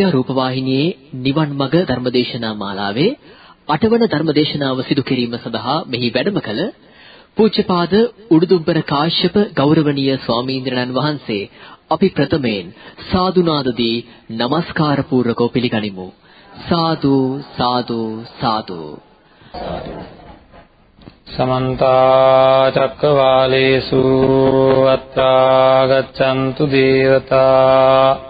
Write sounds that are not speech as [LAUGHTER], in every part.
බෞද්ධ රූපවාහිනියේ නිවන් මඟ ධර්මදේශනා මාලාවේ අටවන ධර්මදේශනාව සිදු කිරීම සඳහා මෙහි වැඩම කළ පූජ්‍යපාද උඩුදුම්බර කාශ්‍යප ගෞරවනීය ස්වාමීන්ද්‍රයන් වහන්සේ අපි ප්‍රථමයෙන් සාදුනාදදී নমස්කාර පූර්වකව පිළිගනිමු. සාදු සාදු සාදු. සමන්ත චක්කවාලේසු අත්‍රා ගච්ඡන්තු දේවතා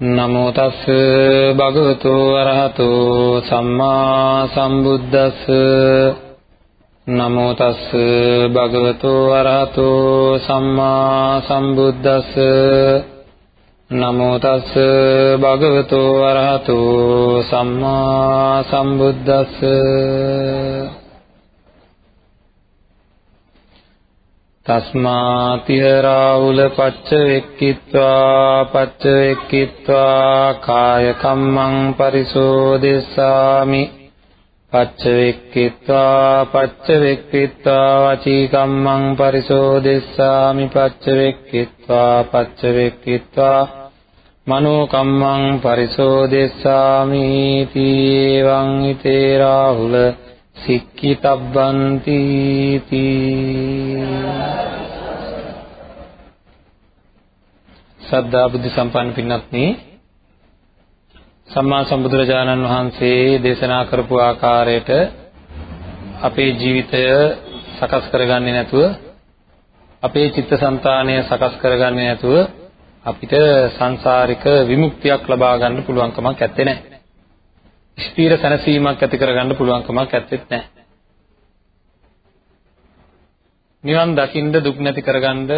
නමෝ තස් භගවතු අරහතු සම්මා සම්බුද්දස්ස නමෝ තස් භගවතු අරහතු සම්මා සම්බුද්දස්ස නමෝ තස් භගවතු අරහතු සම්මා සම්බුද්දස්ස තස්මාතිහ රාහුල පච්ච වෙක්කිත්වා පච්ච වෙක්කිත්වා කාය කම්මං පරිසෝදෙස්සාමි පච්ච වෙක්කිත්වා පච්ච වෙක්කිත්වා වචී කම්මං පරිසෝදෙස්සාමි පච්ච වෙක්කිත්වා පච්ච වෙක්කිත්වා මනෝ කම්මං පරිසෝදෙස්සාමි තීවං හිතේ රාහුල සික්කිතබ්බන්ති තී සද්ධා බුද්ධ සම්පන්න පින්වත්නි සම්මා සම්බුදුරජාණන් වහන්සේ දේශනා කරපු ආකාරයට අපේ ජීවිතය සකස් කරගන්නේ නැතුව අපේ චිත්තසංතානය සකස් කරගන්නේ නැතුව අපිට සංසාරික විමුක්තියක් ලබා ගන්න පුළුවන් කමක් නැත්තේ නෑ. ස්ථීර සැනසීමක් ඇති කරගන්න පුළුවන් කමක් ඇත්තෙත් නැහැ. නිවන් දකින්න දුක් නැති කරගන්න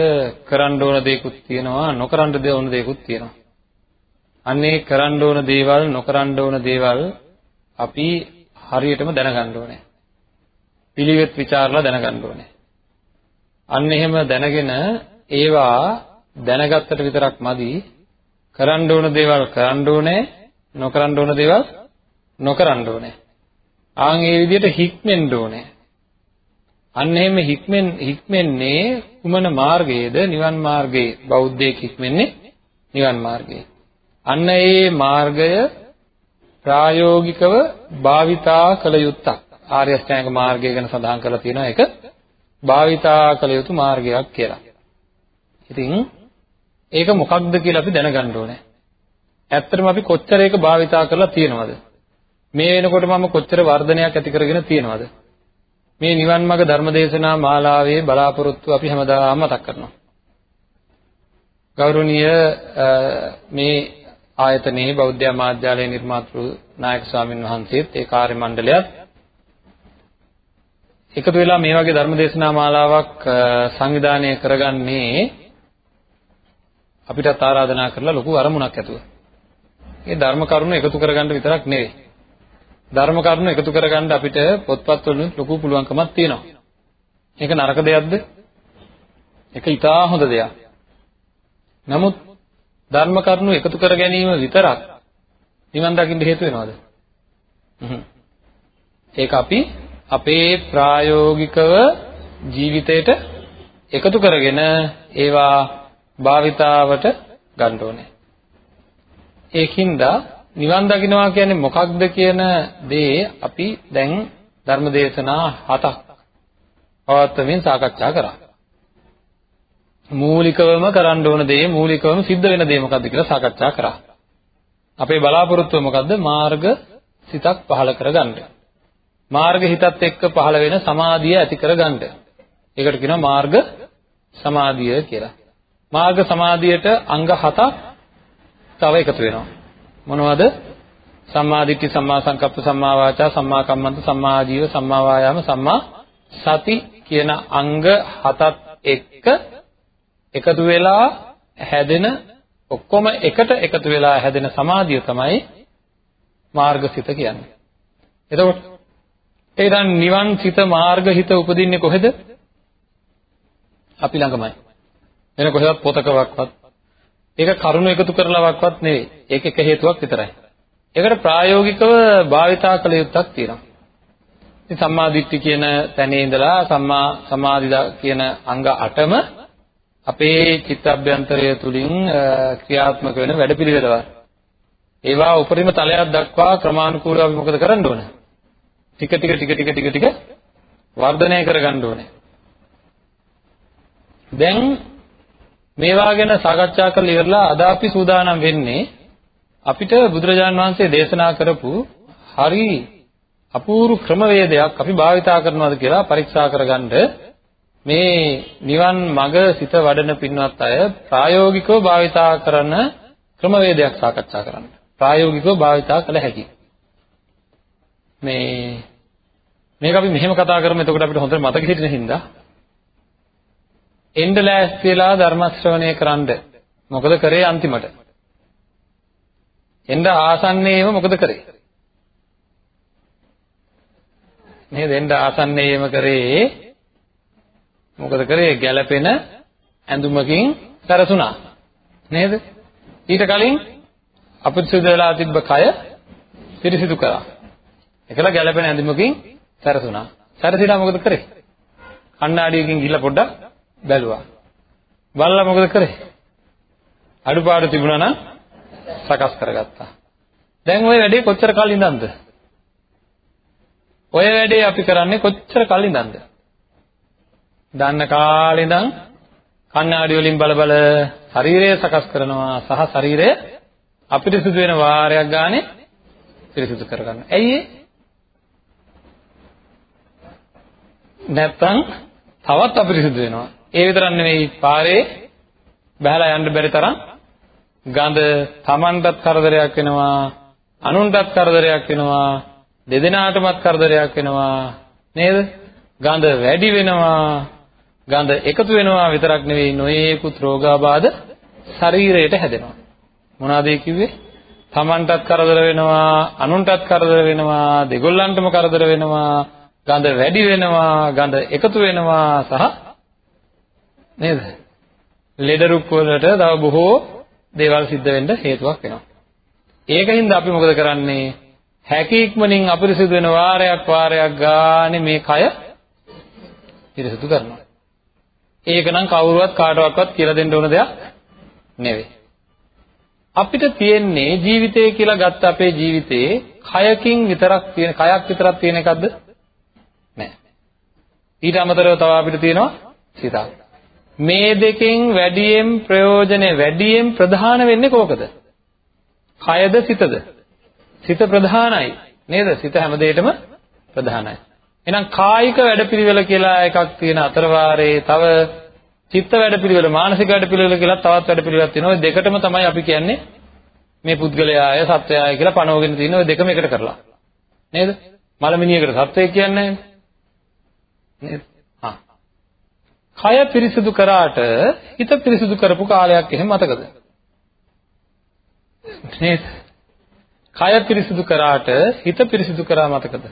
කරන්න ඕන දේකුත් තියෙනවා නොකරන්න ඕන දේකුත් තියෙනවා. අන්නේ කරන්න ඕන දේවල් නොකරන්න ඕන දේවල් අපි හරියටම දැනගන්න ඕනේ. පිළිවෙත් ਵਿਚාරලා දැනගන්න ඕනේ. අන්න එහෙම දැනගෙන ඒවා දැනගත්තට විතරක් මදි කරන්න ඕන දේවල් කරන්න ඕනේ නොකරන්න ඕන දේවල් නොකරන්න ඕනේ. ආන් ඒ විදිහට හික්මෙන්න ඕනේ. අන්න එහෙම හික්මෙන් හික්මෙන්නේ කුමන මාර්ගයේද? නිවන් මාර්ගයේ. බෞද්ධයෙක් හික්මෙන්නේ නිවන් මාර්ගයේ. අන්න ඒ මාර්ගය ප්‍රායෝගිකව භාවිතා කළ යුත්තක්. ආර්ය අෂ්ටාංග මාර්ගය ගැන සඳහන් කරලා තියෙනවා ඒක භාවිතා කළ යුතු මාර්ගයක් කියලා. ඉතින් ඒක මොකක්ද කියලා අපි දැනගන්න ඕනේ. ඇත්තටම අපි කොච්චර ඒක භාවිතා කරලා තියෙනවද? මේ වෙනකොට මම කොච්චර වර්ධනයක් ඇති කරගෙන තියෙනවද? මේ නිවන් මාර්ග ධර්මදේශනා මාලාවේ බලාපොරොත්තු අපි හැමදාම මතක් කරනවා. ගෞරවනීය මේ ආයතනයේ බෞද්ධ ආමාත්‍යාලයේ නිර්මාතෘ නායක ස්වාමින් වහන්සේත් ඒ කාර්ය මණ්ඩලයත් එකතු වෙලා මේ වගේ ධර්මදේශනා මාලාවක් සංවිධානය කරගන්නේ අපිටත් ආරාධනා කරලා ලොකු අරමුණක් ඇතුව. මේ ධර්ම කරුණු එකතු කරගන්න විතරක් නෙවෙයි. ධර්ම කරුණු එකතු කරගන්න අපිට පොත්පත් වලින් ලොකු පුළුවන්කමක් තියෙනවා. ඒක නරක දෙයක්ද? ඒක ඊටා හොඳ දෙයක්. නමුත් ධර්ම කරුණු එකතු කර ගැනීම විතරක් නිවන් දකින්න හේතු වෙනවද? ඒක අපි අපේ ප්‍රායෝගිකව ජීවිතයට එකතු කරගෙන ඒවා භාවිතාවට ගන්න ඕනේ. ඒකින්දා නිවන් දකින්නවා කියන්නේ මොකක්ද කියන දේ අපි දැන් ධර්මදේශනා හතක් පවත්වමින් සාකච්ඡා කරා. මූලිකවම කරන්න ඕන දේ මූලිකවම සිද්ධ වෙන දේ මොකක්ද කියලා සාකච්ඡා කරා. අපේ බලාපොරොත්තුව මොකද්ද? මාර්ග සිතක් පහළ කරගන්න. මාර්ග හිතත් එක්ක පහළ වෙන සමාධිය ඇති කරගන්න. ඒකට කියනවා මාර්ග සමාධිය කියලා. මාර්ග සමාධියට අංග හතක් තව එකතු වෙනවා. මොනවද? සම්මා දිට්ඨි සම්මා සංකප්ප සම්මා වාචා සම්මා කම්මන්ත සම්මා ආජීව සම්මා වායාම සම්මා සති කියන අංග හතත් එක්ක එකතු වෙලා හැදෙන ඔක්කොම එකට එකතු වෙලා හැදෙන සමාධිය තමයි මාර්ගසිත කියන්නේ. එතකොට ඒ දැන් නිවන් සිත මාර්ග හිත උපදින්නේ කොහෙද? අපි ළඟමයි. වෙන කොහෙවත් පොතකවක්වත් ඒක කරුණු එකතු කරලාවක්වත් නෙවෙයි. ඒක එක හේතුවක් විතරයි. ඒකට ප්‍රායෝගිකව භාවිතා කළ යුත්තක් තියෙනවා. ඉතින් සම්මා දිට්ඨි කියන තැනේ ඉඳලා සම්මා සමාධි කියන අංග 8ම අපේ චිත්ත අභ්‍යන්තරය තුලින් ක්‍රියාත්මක වෙන වැඩපිළිවෙළවල්. ඒවා උපරිම තලයක් දක්වා ක්‍රමානුකූලව අපි මොකද කරන්න ඕන? ටික ටික ටික ටික ටික ටික වර්ධනය කරගන්න ඕනේ. දැන් මේවා ගැන සාකච්ඡා කරලා ඉවරලා අද අපි සූදානම් වෙන්නේ අපිට බුදුරජාන් වහන්සේ දේශනා කරපු හරි අපූර්ව ක්‍රමවේදයක් අපි භාවිතා කරනවාද කියලා පරීක්ෂා කරගන්න මේ නිවන් මඟ සිත වඩන පින්වත් අය ප්‍රායෝගිකව භාවිතා කරන ක්‍රමවේදයක් සාකච්ඡා කරන්න. ප්‍රායෝගිකව භාවිතා කළ හැකි. මේ මේක අපි මෙහෙම කතා කරමු එතකොට අපිට හොඳට මතක හිටින හින්දා එන්න ලෑස්තිලා ධර්ම ශ්‍රවණය කරන්න. මොකද කරේ අන්තිමට? එන්න ආසන්නයේම මොකද කරේ? නේද? එන්න ආසන්නයේම කරේ මොකද කරේ? ගැළපෙන ඇඳුමකින් සැරසුණා. නේද? ඊට කලින් අපිරිසුදු වෙලා තිබ්බ කය පිරිසිදු කළා. ඒකල ගැළපෙන ඇඳුමකින් සැරසුණා. සැරසිලා මොකද කරේ? කණ්ණාඩියකින් ගිහිල්ලා පොඩ්ඩක් බැලුවා. බලලා මොකද කරේ? අඩුපාඩු තිබුණා නම් සකස් කරගත්තා. දැන් ওই වැඩේ කොච්චර කල් ඉඳන්ද? ඔය වැඩේ අපි කරන්නේ කොච්චර කල් ඉඳන්ද? දන්න කාලේ ඉඳන් කණ්ණාඩි වලින් බල බල ශරීරය සකස් කරනවා සහ ශරීරය අපිරිසුදු වෙන වාරයක් ගානේ පිරිසුදු කරගන්න. ඇයි ඒ? නැත්තම් තවත් අපිරිසුදු වෙනවා. ඒ විතරක් නෙවෙයි පාරේ බහලා යන්න බැරි තරම් ගඳ Tamanටත් කරදරයක් වෙනවා අනුන්ටත් කරදරයක් වෙනවා දෙදෙනාටමත් කරදරයක් වෙනවා නේද? ගඳ වැඩි වෙනවා ගඳ එකතු වෙනවා විතරක් නෙවෙයි නොයේකුත් රෝගාබාධ ශරීරයට හැදෙනවා. මොනවාද ඒ කිව්වේ? Tamanටත් කරදර වෙනවා අනුන්ටත් කරදර වෙනවා දෙගොල්ලන්ටම කරදර වෙනවා ගඳ වැඩි වෙනවා ගඳ එකතු වෙනවා සහ නේද? ලෙඩ රුක් වලට තව බොහෝ දේවල් සිද්ධ වෙන්න හේතුවක් වෙනවා. ඒකින්ද අපි මොකද කරන්නේ? හැකි ඉක්මනින් අපිරිසිදු වෙන වාරයක් වාරයක් ගානේ මේ කය පිරිසිදු කරනවා. ඒක නම් කවුරුවත් කාටවත් කියලා දෙන්න ඕන දෙයක් නෙවෙයි. අපිට තියෙන්නේ ජීවිතය කියලා ගත්ත අපේ ජීවිතේ කයකින් විතරක් තියෙන කයක් විතරක් තියෙන එකක්ද? ඊට අමතරව තව අපිට තියෙනවා සිතක්. මේ දෙකෙන් වැඩියෙන් ප්‍රයෝජනේ වැඩියෙන් ප්‍රධාන වෙන්නේ කෝකද? කයද සිතද? සිත ප්‍රධානයි. නේද? සිත හැම දෙයකම ප්‍රධානයි. එහෙනම් කායික වැඩපිළිවෙල කියලා එකක් තියෙන අතරවාරේ තව චිත්ත වැඩපිළිවෙල මානසික වැඩපිළිවෙල කියලා තවත් වැඩපිළිවෙලක් තියෙනවා. ওই දෙකටම තමයි අපි කියන්නේ මේ පුද්ගලයාය සත්වයාය කියලා පනවගෙන තියෙන ওই දෙකම එකට කරලා. නේද? මලමිනියකට සත්වය කියන්නේ නේද? හා. කය පිරිසිදු කරාට හිත පිරිසිදු කරපු කාලයක් එහෙම මතකද? නේද? කය පිරිසිදු කරාට හිත පිරිසිදු කරා මතකද?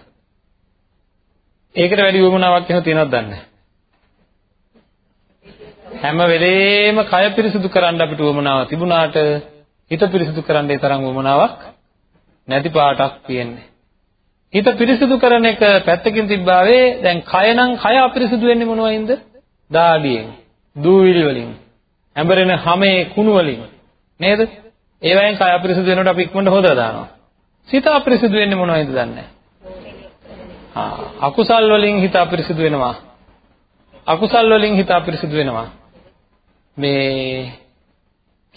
ඒකට වැඩි වුණාවක් එහෙම තියෙනවද දන්නේ හැම වෙලේම කය පිරිසිදු කරන්න අපිට වමනාව තිබුණාට හිත පිරිසිදු කරන්න ඒ තරම් වමනාවක් නැති පාටක් තියෙන්නේ. හිත පිරිසිදු කරන එක පැත්තකින් තිබ්බාවේ දැන් කය නම් කය අපිරිසිදු වෙන්නේ මොනවයින්ද? දාඩියෙන්, දූවිලි වලින්, ඇඹරෙන හැමේ කුණු වලින් නේද? ඒවෙන් කය අපිරිසිදු වෙනකොට අපි ඉක්මනට හොදලා දානවා. සිත අපිරිසිදු වෙන්නේ මොනවයින්ද දන්නේ නැහැ. අකුසල් වලින් හිත අපිරිසිදු වෙනවා. අකුසල් වලින් හිත අපිරිසිදු වෙනවා. මේ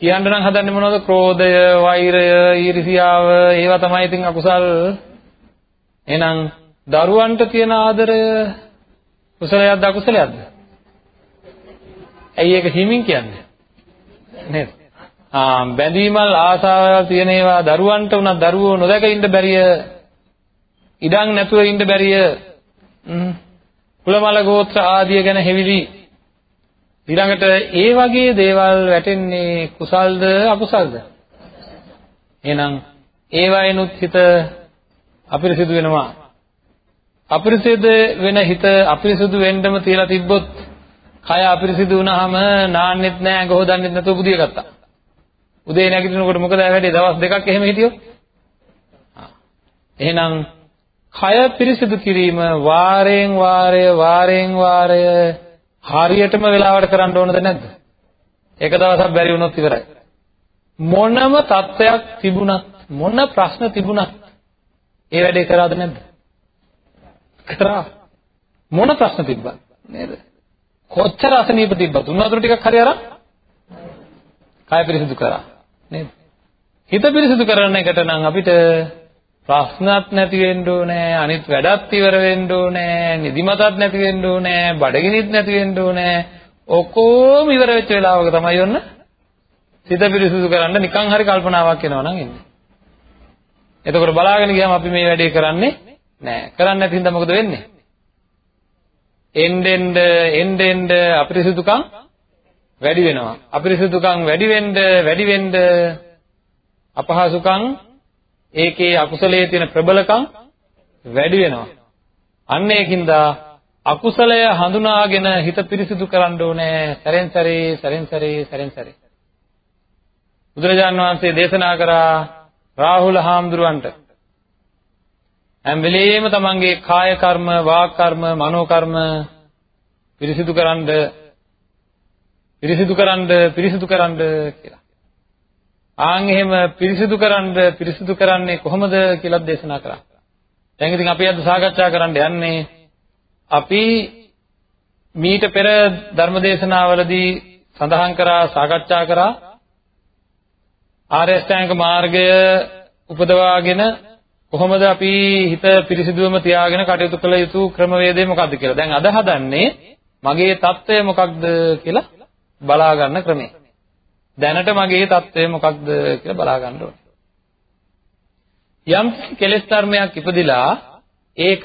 කියන්න නම් හදන්නේ මොනවද? ක්‍රෝධය, වෛරය, ඊර්ෂියාව, ඒවා තමයි ඉතින් අකුසල් එහෙනම් දරුවන්ට තියෙන ආදරය කුසලයක්ද අකුසලයක්ද? ඇයි ඒක හිමින් කියන්නේ? නේද? ආ බැඳීමල් ආසාවල් තියෙන ඒවා දරුවන්ට උනත් දරුවෝ නොදැක ඉන්න බැරිය ඉඩම් නැතුව ඉන්න බැරිය කුලමල ගෝත්‍ර ආදිය ගැන හෙවිලි ඊළඟට ඒ වගේ දේවල් වැටෙන්නේ කුසල්ද අකුසල්ද එහෙනම් ඒවයිනුත් හිත අපිරිසිදු වෙනවා අපිරිසිදු වෙන හිත අපිරිසිදු වෙන්නම තියලා තිබ්බොත් කය අපිරිසිදු වුණාම නාන්නෙත් නෑ ගොහදන්නෙත් නැතුව බුදිය ගත්තා. උදේ නැගිටිනකොට මොකද වැඩේ දවස් දෙකක් එහෙම හිටියොත්? එහෙනම් කය පිරිසිදු කිරීම වාරයෙන් වාරය වාරයෙන් වාරය හරියටම වෙලාවට කරන්න ඕනද නැද්ද? එක දවසක් බැරි වුණොත් ඉවරයි. මොනම තත්ත්වයක් තිබුණත් මොන ප්‍රශ්න තිබුණත් ඒ වැඩේ කරාද නැද්ද? කරා. මොන ප්‍රශ්න තිබ්බත් නේද? කොච්චර අසනීප තිබ්බත් උන් වතුර ටිකක් හරි අරන් කය පිරිසිදු කරා. නේද? හිත පිරිසිදු කරන එකට නම් අපිට ප්‍රශ්නත් නැති වෙන්න ඕනේ අනිත් වැඩත් ඉවර වෙන්න ඕනේ නිදිමතත් නැති වෙන්න ඕනේ බඩගිනිත් නැති වෙන්න ඕනේ ඔක්කොම ඉවර වෙච්ච වෙලාවක තමයි ඔන්න සිත පිරිසිදු කරන්න නිකන් හරි කල්පනාවක් එනවා නම් එන්නේ. එතකොට බලාගෙන ගියාම අපි මේ වැඩේ කරන්නේ නැහැ. කරන්නේ නැති හින්දා මොකද වෙන්නේ? එන්නෙන්ද එන්නෙන්ද අපිරිසිදුකම් වැඩි වෙනවා. අපිරිසිදුකම් වැඩි වෙන්න වැඩි වෙන්න අපහසුකම් ඒකේ අකුසලයේ තියෙන ප්‍රබලකම් වැඩි වෙනවා. අන්න ඒකින්ද අකුසලය හඳුනාගෙන හිත පිරිසිදු කරන්න ඕනේ සැරෙන් සැරේ සැරෙන් සැරේ සැරෙන් සැරේ. බුදුරජාන් වහන්සේ දේශනා කරා රාහුල හාමුදුරුවන්ට හැම වෙලෙම තමන්ගේ කාය කර්ම, වාක් කර්ම, මනෝ කර්ම පිරිසිදු කරන්න පිරිසිදු කරන්න පිරිසිදු කරන්න කියලා. ආන් එහෙම පිරිසිදු කරන්න පිරිසිදු කරන්නේ කොහොමද කියලා දේශනා කරා. දැන් ඉතින් අපි අද සාකච්ඡා කරන්න යන්නේ අපි මීට පෙර ධර්මදේශනාවලදී සඳහන් කරා සාකච්ඡා කරා ආර්ය අෂ්ටාංග මාර්ගය උපදවාගෙන කොහොමද අපි හිත පිරිසිදුවම තියාගෙන කටයුතු කළ යුතු ක්‍රමවේදය මොකක්ද කියලා. දැන් අද හදන්නේ මගේ தত্ত্বය මොකක්ද කියලා බලා ගන්න ක්‍රමය. දැනට මගේ தত্ত্বය මොකක්ද කියලා බලා ගන්න ඕනේ. යම් කෙලෙස් ධර්මයක් ඉපදිලා ඒක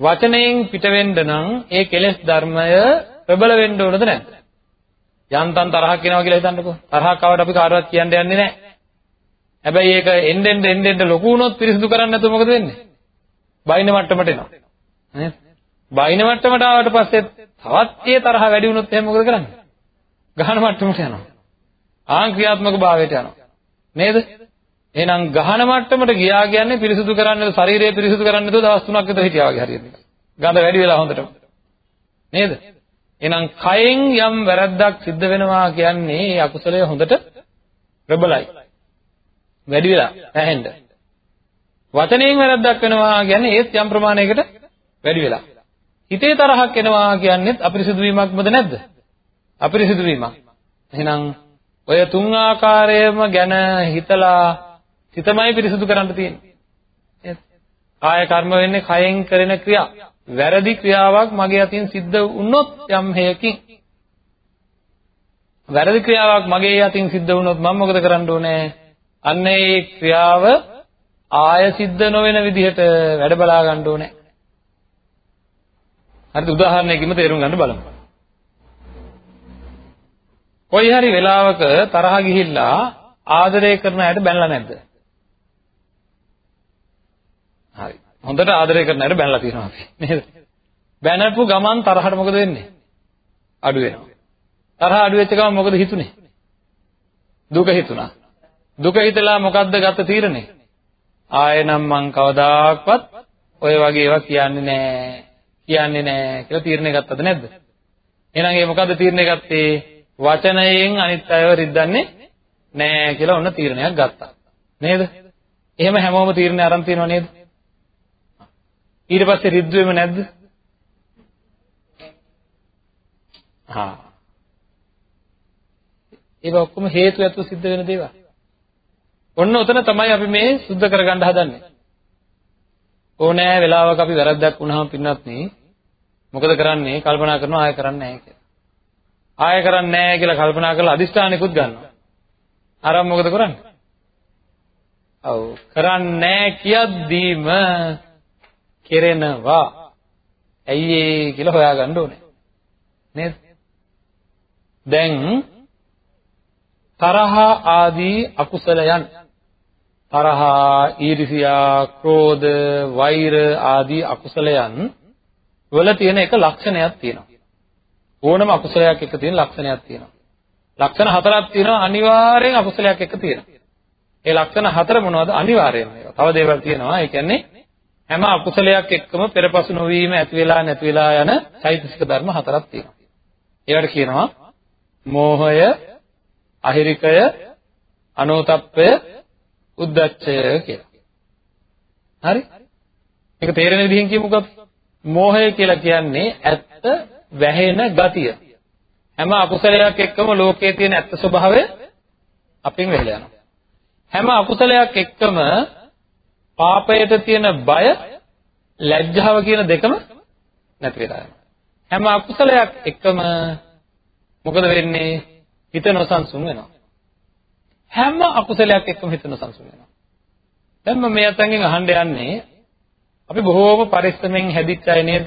වචනයෙන් පිටවෙන්න නම් ඒ කෙලෙස් ධර්මය ප්‍රබල වෙන්න ඕනද නැද්ද? යන්තම් තරහක් එනවා කියලා හිතන්නකෝ. තරහක් ආවට අපි කාටවත් කියන්න යන්නේ නැහැ. හැබැයි ඒක එන්න එන්න එන්න එන්න ලොකු වුණොත් පිරිසිදු කරන්නේ නැතුව මොකද වෙන්නේ? බයින මට්ටමට එනවා. නේද? බයින මට්ටමට ආවට පස්සේ තවත් ඒ තරහ වැඩි වුණොත් එහෙනම් මොකද කරන්නේ? ගහන මට්ටමට යනවා. ආන් ක්‍රියාත්මක භාවයට යනවා. නේද? එහෙනම් ගහන මට්ටමට ගියා කියන්නේ පිරිසිදු කරන්නේ ශරීරය පිරිසිදු කරන්නේ නැතුව දවස් 3ක් විතර හිටියා වගේ හරියට. ගඳ වැඩි වෙලා හොඳටම. නේද? එහෙනම් කයෙන් යම් වැරද්දක් සිද්ධ වෙනවා කියන්නේ ඒ අකුසලය හොඳට ප්‍රබලයි. වැඩි වෙලා ඇහෙන්න. වචනයෙන් වැරද්දක් වෙනවා කියන්නේ ඒත් යම් ප්‍රමාණයකට වැඩි වෙලා. හිතේ තරහක් එනවා කියන්නේත් අපිරිසිදු වීමක්මද නැද්ද? අපිරිසිදු වීමක්. එහෙනම් ඔය තුන් ආකාරයම ගැන හිතලා සිතමයි පිරිසිදු කරන්න තියෙන්නේ. නේද? කාය කර්ම වෙන්නේ කයෙන් කරන ක්‍රියා. වැරදි ක්‍රියාවක් මගේ අතින් සිද්ධ වුණොත් යම් හේයකින් වැරදි ක්‍රියාවක් මගේ අතින් සිද්ධ වුණොත් මම මොකද කරන්න ඕනේ? අන්න ඒ ක්‍රියාව ආය සිද්ධ නොවන විදිහට වැඩ බලා ගන්න ඕනේ. හරිද? උදාහරණයකින්ම තේරුම් ගන්න බලමු. කොයි හරි වෙලාවක තරහ ගිහිල්ලා ආදරය කරන අයට බැනලා නැද්ද? හරි. හොඳට ආදරය කරන අයට බැනලා තියෙනවා අපි. නේද? බැනපු ගමන් තරහට මොකද වෙන්නේ? අඩු වෙනවා. තරහ අඩු වෙච්ච ගමන් මොකද හිතුනේ? දුක හිතුණා. දුක හිතලා මොකද්ද ගත තීරණේ? ආයෙනම් මං කවදාක්වත් ඔය වගේ ඒවා කියන්නේ නෑ. කියන්නේ නෑ කියලා තීරණය ගත්තද නැද්ද? එහෙනම් ඒ මොකද්ද තීරණය ගත්තේ? වචනයෙන් අනිත් අයව රිද්දන්නේ නෑ කියලා ඔන්න තීරණයක් ගත්තා. නේද? එහෙම හැමෝම තීරණය අරන් තියෙනව නේද? ඊට පස්සේ රිද්දුවෙම නැද්ද? හා. ඒක ඔක්කොම හේතු ඇතුව සිද්ධ වෙන දේවල්. ඔන්න ඔතන තමයි අපි මේ සුද්ධ කරගන්න හදන්නේ. ඕනෑ වෙලාවක අපි වැරද්දක් වුණාම පින්නත් නේ මොකද කරන්නේ? කල්පනා කරනවා ආයෙ කරන්නේ නැහැ කියලා. ආයෙ කරන්නේ නැහැ කියලා කල්පනා කරලා අදිස්ථානිකුත් ගන්නවා. ආරම් මොකද කරන්නේ? ඔව් කරන්නේ නැහැ කියද්දීම කෙරෙනවා. ඇයි ඒ කියලා හොයාගන්න ඕනේ. නේද? දැන් තරහ ආදී අකුසලයන් තරහා, ඊර්ෂියා, ක්‍රෝධ, වෛර ආදී අකුසලයන් වල තියෙන එක ලක්ෂණයක් තියෙනවා. ඕනම අකුසලයක් එක තියෙන ලක්ෂණයක් තියෙනවා. ලක්ෂණ හතරක් තියෙනවා අනිවාර්යෙන් අකුසලයක් එක තියෙනවා. ඒ ලක්ෂණ හතර මොනවද? අනිවාර්යෙන්ම ඒවා. තව දේවල් තියෙනවා. ඒ කියන්නේ හැම අකුසලයක් එක්කම පෙරපසු නොවීම ඇති වෙලා නැති වෙලා යන චෛතසික ධර්ම හතරක් තියෙනවා. ඒවට කියනවා මෝහය, අහිරිකය, අනෝතප්පය, උද්දච්චය කියලා. හරි? මේක තේරෙන විදිහෙන් කියමුකෝ අපි. මෝහය කියලා කියන්නේ ඇත්ත වැහෙන ගතිය. හැම අකුසලයක් එක්කම ලෝකයේ තියෙන ඇත්ත ස්වභාවය අපින් වෙහෙලා යනවා. හැම අකුසලයක් එක්කම පාපයට තියෙන බය ලැජ්ජාව කියන දෙකම නැති වෙලා යනවා. හැම අකුසලයක් එක්කම මොකද වෙන්නේ? හිත නොසන්සුන් වෙනවා. හැම අකුසලයක් එක්කම හිත නොසන්සුන් වෙනවා. දැන් මම මේ අතංගෙන් අහන්න යන්නේ අපි බොහෝම පරිස්සමෙන් හැදිච්ච අය නේද?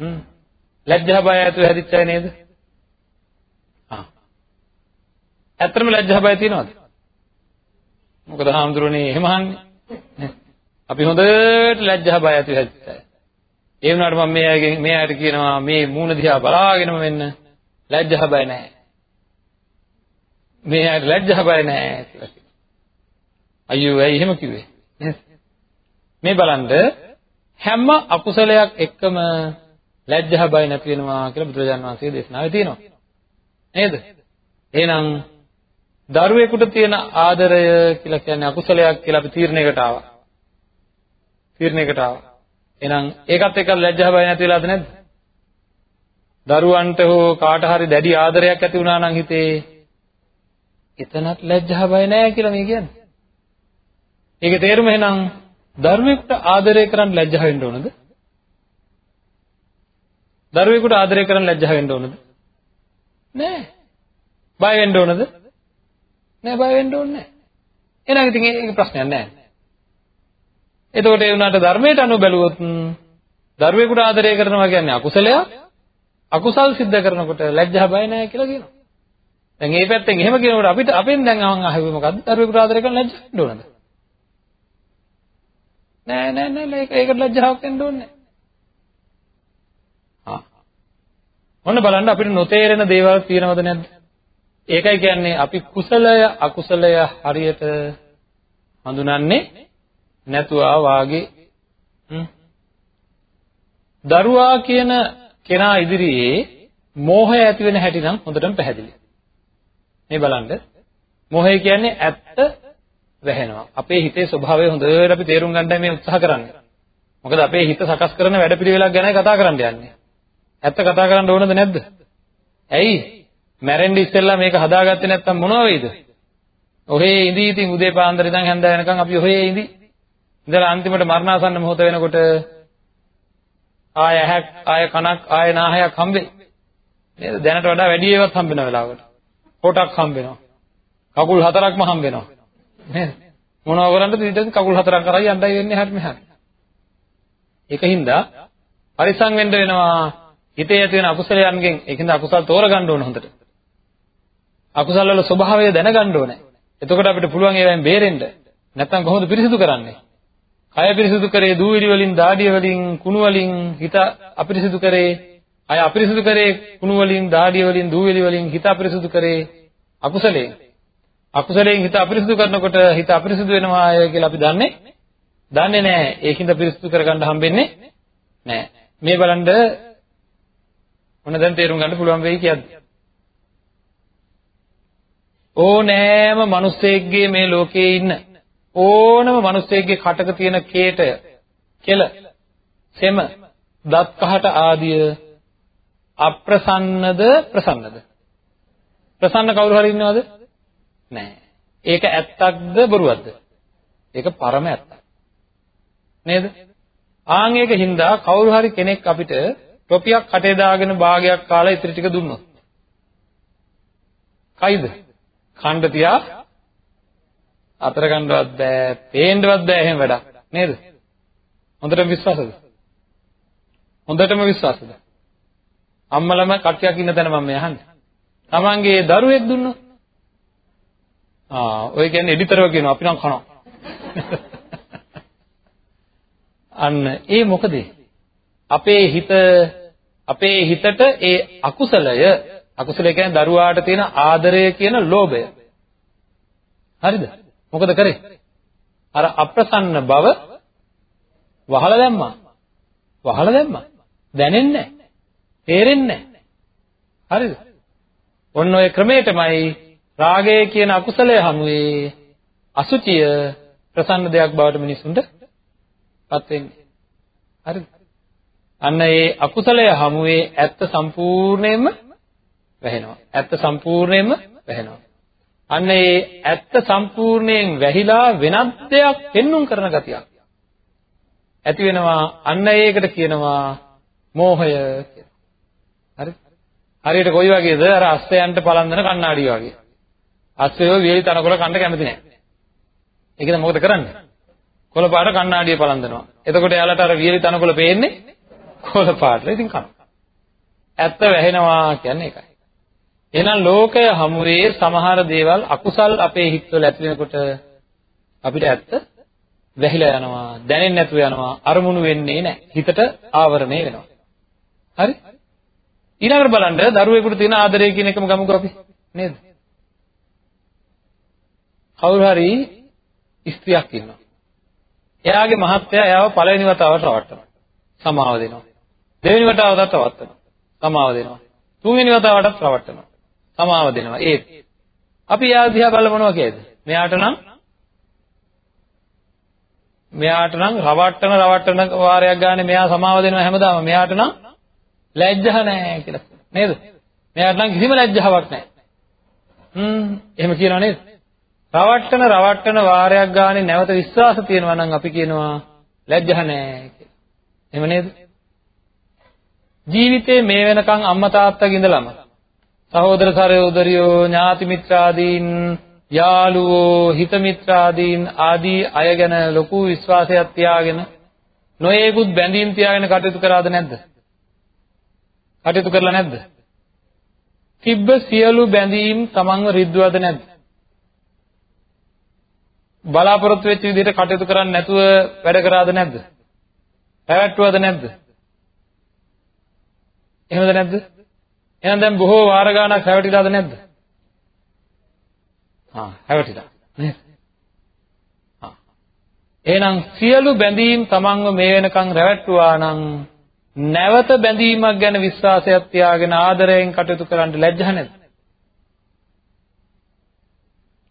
හ්ම්. ලැජ්ජා බය ඇතුව හැදිච්ච අය නේද? ආ. ඇත්තටම ලැජ්ජා බය තියෙනවද? මොකද හාමුදුරනේ එහෙම අහන්නේ. අපි හොඳට ලැජ්ජා බය ඇති වෙච්චා. ඒ වුණාට මම මේ අයගෙන් මේ අයට කියනවා මේ මූණ දිහා බලාගෙනම වෙන්න ලැජ්ජා බය නැහැ. මේ අයට ලැජ්ජා බය නැහැ කියලා කියනවා. අයියෝ ඇයි එහෙම කිව්වේ? මේ බලන්න හැම අකුසලයක් එක්කම ලැජ්ජා බය නැති වෙනවා කියලා බුදුරජාණන් වහන්සේ දේශනාවේ තියෙනවා. නේද? එහෙනම් දරුවෙකුට තියෙන ආදරය කියලා කියන්නේ අකුසලයක් කියලා අපි තීරණයකට ආවා. තීරණයකට ආවා. එහෙනම් ඒකත් එක්ක ලැජ්ජා බය නැති වෙලාද නැද්ද? දරුවන්ට හෝ කාට හරි දැඩි ආදරයක් ඇති වුණා නම් හිතේ එතනත් ලැජ්ජා බය නැහැ කියලා මේ කියන්නේ. ඒකේ තේරුම එහෙනම් දරුවෙකුට ආදරය කරන්න ලැජ්ජා වෙන්න ඕනද? දරුවෙකුට ආදරය කරන්න ලැජ්ජා වෙන්න ඕනද? නෑ. බය වෙන්න ඕනද? නෑ බය වෙන්න ඕනේ නෑ. එහෙනම් ඉතින් ඒක ප්‍රශ්නයක් නෑ. එතකොට ඒ වුණාට ධර්මයට අනුව බැලුවොත් දරුවෙකුට ආදරය කරනවා කියන්නේ අකුසලයක්. අකුසල් සිද්ධ කරනකොට ලැජ්ජා බය නැහැ කියලා කියනවා. දැන් මේ පැත්තෙන් එහෙම කියනකොට අපිට අපෙන් දැන් මම අහුවේ මොකද්ද? දරුවෙකුට ආදරය කරන්න ලැජ්ජා වෙන්න ඕනද? නෑ නෑ නෑ ඒක ඒකට ලැජ්ජාවක් වෙන්න ඕනේ නෑ. මොන බලන්න අපිට නොතේරෙන දේවල් තියෙනවද නැද්ද? ඒකයි කියන්නේ අපි කුසලය අකුසලය හරියට හඳුනන්නේ නැතුවා වාගේ දරුවා කියන කෙනා ඉදිරියේ මෝහය ඇති වෙන හැටි නම් හොඳටම පැහැදිලි. මේ බලන්න මෝහය කියන්නේ ඇත්ත වැහෙනවා. අපේ හිතේ ස්වභාවය හොඳට අපි තේරුම් ගන්නයි මේ උත්සාහ කරන්නේ. මොකද අපේ හිත සකස් කරන වැඩපිළිවෙලක් ගැනයි කතා කරන්න යන්නේ. ඇත්ත කතා කරන්න ඕනද නැද්ද? ඇයි? මැරෙන්න ඉස්සෙල්ලා මේක හදාගත්තේ නැත්තම් මොනවා වෙයිද? ඔහේ ඉඳී ඉතින් උදේ පාන්දර ඉඳන් හැන්ද වෙනකන් අපි ඔහේ ඉඳී. ඉඳලා අන්තිමට මරණාසන්න මොහොත වෙනකොට ආය ඇහක් ආය කනක් ආය නාහයක් හම්බෙයි. නේද? දැනට වඩා වැඩි ඒවත් හම්බෙන වෙලාවකට. කොටක් හම්බෙනවා. කකුල් හතරක්ම හම්බෙනවා. නේද? මොනවා කරන්නද ඊට කකුල් හතරක් කරයි යන්නයි වෙන්නේ හැට මෙහාට. ඒකින්ද පරිසං වෙන්න වෙනවා හිතේ ඇති වෙන අකුසලයන්ගෙන් ඒකින්ද අකුසල් තෝරගන්න ඕන හොඳට. අකුසල වල ස්වභාවය දැනගන්න ඕනේ. එතකොට අපිට පුළුවන් ඒවෙන් බේරෙන්න. නැත්නම් කොහොමද පිරිසිදු කරන්නේ? කය පිරිසිදු කරේ දූවිලි වලින්, දාඩිය වලින්, කුණු වලින් හිත අපිරිසිදු කරේ. අය අපිරිසිදු කරේ කුණු වලින්, දාඩිය වලින්, දූවිලි වලින් හිත අපිරිසිදු කරේ අකුසලයෙන්. අකුසලයෙන් හිත අපිරිසිදු කරනකොට හිත අපිරිසිදු වෙනවා අය කියලා අපි දන්නේ දන්නේ නැහැ. ඒකින්ද පිරිසිදු කරගන්න හම්බෙන්නේ නැහැ. මේ බලන්න මොන දැන් තේරුම් ගන්න පුළුවන් වෙයි කියද්දි. ඕනෑම මිනිස්සෙක්ගේ මේ ලෝකේ ඉන්න ඕනම මිනිස්සෙක්ගේ කටක තියෙන කේටය කෙල සෙම දත් කහට ආදිය අප්‍රසන්නද ප්‍රසන්නද ප්‍රසන්න කවුරු හරි ඉන්නවද නැහැ ඒක ඇත්තක්ද බොරුවක්ද ඒක පරම ඇත්තක් නේද ආන් ඒක හින්දා කවුරු හරි කෙනෙක් අපිට ටොපියක් කටේ දාගෙන භාගයක් කාලා ඉතිරි ටික දුන්නොත් කයිද ඛණ්ඩ තියා අතර ගන්නවත් බෑ, පේන්නවත් බෑ එහෙම වැඩක්. නේද? හොඳටම විශ්වාසද? හොඳටම විශ්වාසද? අම්මලම කට්ටියක් ඉන්න තැන මම මේ අහන්නේ. Tamange දරුවෙක් දුන්නොත් ආ ඔය කියන්නේ එඩිතරව කියනවා අපි නම් කනවා. [LAUGHS] අන්න ඒ මොකද? අපේ හිත අපේ හිතට ඒ අකුසලය අකුසලය කියන්නේ දරුවාට තියෙන ආදරය කියන ලෝභය. හරිද? මොකද කරේ? අර අප්‍රසන්න බව වහලා දැම්මා. වහලා දැම්මා. දැනෙන්නේ නැහැ. තේරෙන්නේ නැහැ. හරිද? ඔන්න ඔය ක්‍රමයටමයි රාගය කියන අකුසලය හමුවේ අසුචිය ප්‍රසන්න දෙයක් බවට මිනිසුන්ට පත් වෙන්නේ. හරිද? අන්න ඒ අකුසලය හමුවේ ඇත්ත සම්පූර්ණයෙන්ම වැහෙනවා. ඇත්ත සම්පූර්ණයෙන්ම වැහෙනවා. අන්න ඒ ඇත්ත සම්පූර්ණයෙන් වැහිලා වෙනත් දෙයක් පෙන්눔 කරන ගතියක් ඇති වෙනවා. අන්න ඒකට කියනවා මෝහය කියලා. හරි? හරියට කොයි වගේද? අර අස්සයන්ට පලන්දන කණ්ණාඩි වගේ. අස්සයෝ වියලි තනකොළ කන්න කැමති නැහැ. ඒකද මොකද කරන්නේ? කොළ පාට කණ්ණාඩිය පලන්දනවා. එතකොට එයාලට අර වියලි තනකොළ පේන්නේ කොළ පාට. ඉතින් කන. ඇත්ත වැහෙනවා කියන්නේ ඒකයි. එහෙනම් ලෝකය හමුවේ සමහර දේවල් අකුසල් අපේ හිතවල ඇති වෙනකොට අපිට ඇත්ත වැහිලා යනවා දැනෙන්නේ නැතුව යනවා අරමුණු වෙන්නේ නැහැ හිතට ආවරණය වෙනවා හරි ඊළඟට බලන්න දරුවෙකුට තියෙන ආදරය කියන එකම ගමුකෝ අපි. නේද? කවුරු හරි ස්ත්‍රියක් ඉන්නවා. එයාගේ මහත්තයා එයාව පළවෙනි වතාවට රවට්ටනවා. සමාව දෙනවා. දෙවෙනි වතාවටත් රවට්ටනවා. සමාව දෙනවා. තුන්වෙනි වතාවටත් රවට්ටනවා. සමාව දෙනවා. ඒත්. අපි එයා දිහා බලලා මොනවා කියයිද මෙයාට නම් මෙයාට නම් රවට්ටන රවට්ටන වාරයක් ගානේ මෙයා සමාව දෙනවා හැමදාම. මෙයාට නම් ලැජ්ජහ නැහැ කියලා. නේද? මෙයාට නම් කිසිම ලැජ්ජාවක් නැහැ. හ්ම් එහෙම කියනවා නේද? රවට්ටන රවට්ටන වාරයක් ගානේ නැවත විශ්වාස තියෙනවා නම් අපි කියනවා ලැජ්ජහ නැහැ කියලා. එහෙම නේද? ජීවිතේ මේ වෙනකන් අම්මා තාත්තගේ ඉඳලම සහෝදර සහෝදරියෝ ඥාති මිත්‍රාදීන් යාළුවෝ හිත මිත්‍රාදීන් ආදී අය ගැන ලොකු විශ්වාසයක් තියාගෙන නොයේකුත් බැඳීම් තියාගෙන කටයුතු කරාද නැද්ද? කටයුතු කරලා නැද්ද? තිබ්බ සියලු බැඳීම් තමන්ව රිද්දුවද නැද්ද? බලාපොරොත්තු වෙච්ච විදිහට කටයුතු කරන්නේ නැතුව වැඩ කරාද නැද්ද? පැවැත්වුවද නැද්ද? එහෙමද නැද්ද? එහෙනම් දැන් බොහෝ වාර ගාණක් හැවටිලාද නැද්ද? ආ හැවටිලා. නේද? ආ. එහෙනම් සියලු බැඳීම් තමන්ව මේ වෙනකන් රැවට්ටුවා නම් නැවත බැඳීමක් ගැන විශ්වාසයක් තියාගෙන ආදරයෙන් කටයුතු කරන්න ලැජ්ජහ නැද්ද?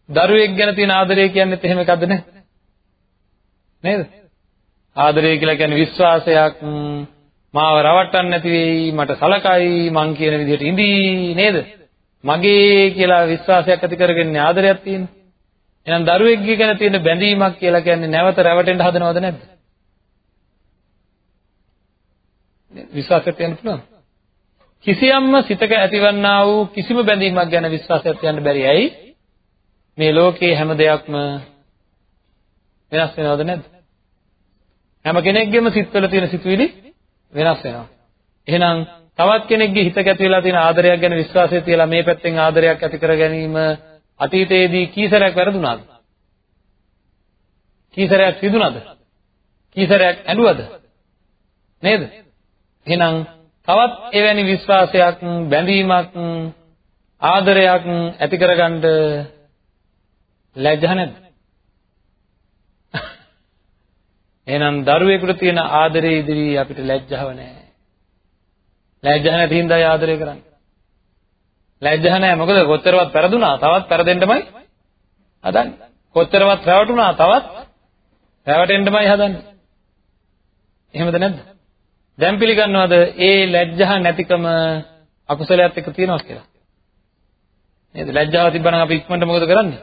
දරුවෙක් ගැන තියෙන ආදරය කියන්නේත් එහෙම එකක්ද නේද? නේද? ආදරය කියලා කියන්නේ විශ්වාසයක් මාව රවට්ටන්න නැති වෙයි මට සලකයි මං කියන විදිහට ඉඳී නේද? මගේ කියලා විශ්වාසයක් ඇති කරගෙන ආදරයක් තියෙන්නේ. එහෙනම් දරුවෙක්ගේ ගැන තියෙන බැඳීමක් කියලා කියන්නේ නැවත රැවටෙන්න හදනවද නැද්ද? විශ්වාසයක් තියන්න පුළුවන්. කිසියම්ම සිතක ඇතිවන්නා වූ කිසිම බැඳීමක් ගැන විශ්වාසයක් තියන්න බැරි ඇයි? මේ ලෝකේ හැම දෙයක්ම වෙනස් වෙනවද නැද්ද? හැම කෙනෙක්ගේම සිත්වල තියෙන සිතුවිලි වෙනස් වෙනවා. එහෙනම් තවත් කෙනෙක්ගේ හිතක ඇති වෙලා තියෙන ආදරයක් ගැන විශ්වාසය තියලා මේ පැත්තෙන් ආදරයක් ඇති කර ගැනීම අතීතයේදී කීසරයක් වැරදුනාද? කීසරයක් සිදුනද? කීසරයක් ඇඬුවද? නේද? එහෙනම් තවත් එවැනි විශ්වාසයක් බැඳීමක් ආදරයක් ඇති කරගන්න ලැජ්ජා නැද්ද? [LAUGHS] එහෙනම් දරුවෙකුට තියෙන ආදරේ ඉදිරි අපිට ලැජ්ජාව නැහැ. ලැජ්ජ නැති හින්දායි ආදරය කරන්නේ. ලැජ්ජ නැහැ මොකද කොච්චරවත් පෙරදුනා තවත් පෙරදෙන්නමයි හදන්නේ. කොච්චරවත් රැවටුණා තවත් රැවටෙන්නමයි හදන්නේ. එහෙමද නැද්ද? දැන් පිළිගන්නවද ඒ ලැජ්ජහ නැතිකම අකුසලයක් එක්ක තියෙනවා කියලා? නේද? ලැජ්ජාව තිබ්බනම් අපි ඉක්මනට මොකද කරන්නේ?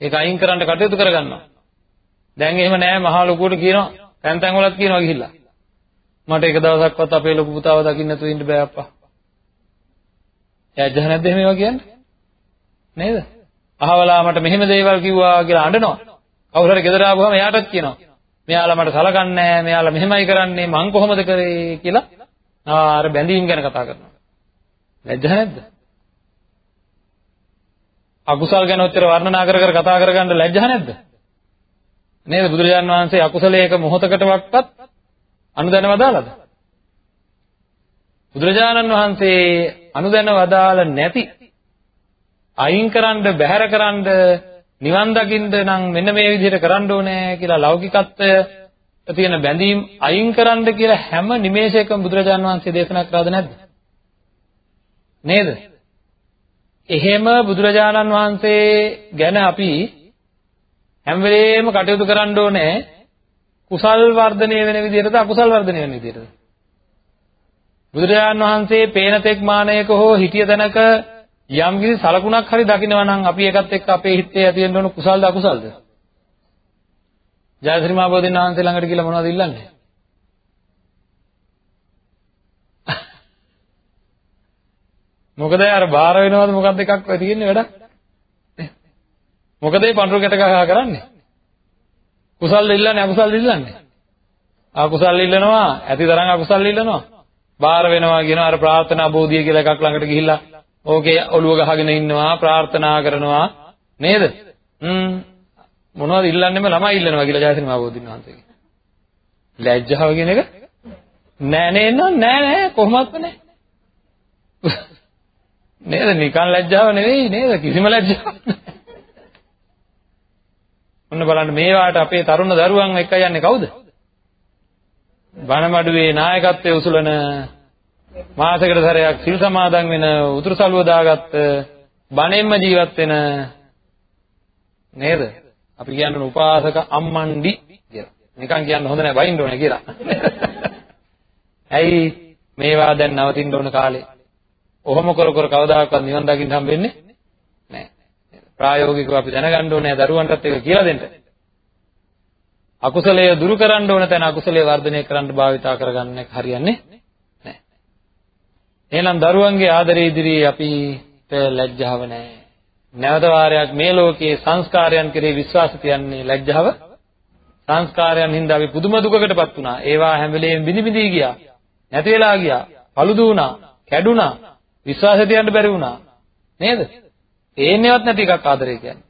ඒක අයින් කරන්න කටයුතු කරගන්නවා. දැන් එහෙම නෑ මහා ලොකුවට කියනවා. තැන් තැන් වලත් කියනවා ගිහිල්ලා. මට එක දවසක්වත් අපේ ලොකු පුතාව දකින්න නැතුව ඉන්න බෑ අප්පා. එයා ජහ නැද්ද එහෙම ඒවා කියන්නේ? නේද? අහවලා මට මෙහෙම දේවල් කිව්වා කියලා අඬනවා. කවුරු හරි ගෙදර ආවම එයාටත් කියනවා. මෙයාලා මට සලකන්නේ නැහැ, මෙයාලා මෙහෙමයි කරන්නේ, මං කොහොමද කරේ කියලා අර බැඳීම් ගැන කතා කරනවා. ලැජ්ජ නැද්ද? අකුසල් ගැන උත්තර වර්ණනා කර කර කතා කරගන්න ලැජ්ජ නැද්ද? නේද බුදුරජාන් වහන්සේ අකුසලයක මොහොතකටවත් අනුදැන වදාළද? බුදුරජාණන් වහන්සේ අනුදැන වදාළ නැති අයින් කරන්න බැහැර කරන්න නිවන් දකින්න නම් මෙන්න මේ විදිහට කරන්න ඕනේ කියලා ලෞකිකත්වය තියෙන බැඳීම් අයින් කරන්න කියලා හැම නිමේෂයකම බුදුරජාණන් වහන්සේ දේශනා කරාද නැද්ද? නේද? එහෙම බුදුරජාණන් වහන්සේ ගැන අපි හැම වෙලේම කටයුතු කරන්න ඕනේ කුසල් වර්ධනය වෙන විදිහටද අකුසල් වර්ධනය වෙන විදිහටද? බුදුරජාණන් වහන්සේ පේන තෙක් මානයක හෝ හිටිය තැනක යම් කිසි සලකුණක් හරි දකිනවා නම් අපි ඒකත් එක්ක අපේ හිතේ ඇති වෙන්න ඕන කුසල්ද අකුසල්ද? ජයශ්‍රී මහ බෝධින් වහන්සේ ළඟට ගිහලා මොනවද ඉල්ලන්නේ? මොකද අර බාර වෙනවද මොකක්ද එකක් වෙ තියෙන්නේ වැඩක්? මොකද මේ පඳුරු ගැට ගහ කරන්නේ? කුසල් ඉල්ලන්නේ අකුසල් ඉල්ලන්නේ? අකුසල් ඉල්ලනවා, ඇති තරම් අකුසල් ඉල්ලනවා. බාර වෙනවා කියන අර ප්‍රාර්ථනා බෝධිය කියලා එකක් ළඟට ගිහිල්ලා ඕකේ ඔළුව ගහගෙන ඉන්නවා, ප්‍රාර්ථනා කරනවා නේද? හ්ම් මොනවද ඉල්ලන්නේම ළමයි ඉල්ලනවා කියලා ජයසිරි මහබෝධින් වහන්සේගේ. ලැජ්ජාව කියන එක නෑ නේ නෑ නෑ කොහොමවත් නෑ. නේද නිකන් ලැජ්ජාව නෙවෙයි නේද කිසිම ලැජ්ජාවක් නෑ. ඔන්න බලන්න මේවාට අපේ තරුණ දරුවන් එක්ක යන්නේ කවුද? බණමඩුවේ නායකත්වයේ උසුලන මාසයකට සැරයක් සිල් සමාදන් වෙන උතුරු සළුව දාගත්ත බණෙන්ම ජීවත් වෙන නේද? අපි කියන්නේ උපාසක අම්මණ්ඩි කියලා. නිකන් කියන්න හොඳ නැහැ බයින්න ඕනේ කියලා. [LAUGHS] ඇයි මේවා දැන් නවතින්න ඕන කාලේ? ඔහොම කර කර කවදාකවත් නිවන් දකින්න හම්බෙන්නේ ප්‍රායෝගිකව අපි දැනගන්න ඕනේ දරුවන්ටත් ඒක කියලා දෙන්න. අකුසලය දුරු කරන්න ඕන තැන අකුසලය වර්ධනය කරන්න භාවිතා කරගන්න එක හරියන්නේ නැහැ. එහෙනම් දරුවන්ගේ ආදරය ඉදිරියේ අපිට ලැජ්ජාව නැහැ. නැවත වාරයක් මේ ලෝකයේ සංස්කාරයන් කෙරෙහි විශ්වාස තියන්නේ ලැජ්ජාව සංස්කාරයන් හින්දා අපි පුදුම දුකකටපත් වුණා. ඒවා හැම වෙලේම බිනි බිනි ගියා. නැති වෙලා ගියා. paludu වුණා. කැඩුනා. විශ්වාසය තියන්න බැරි වුණා. නේද? පේන්නේවත් නැති එකක් ආදරය කියන්නේ.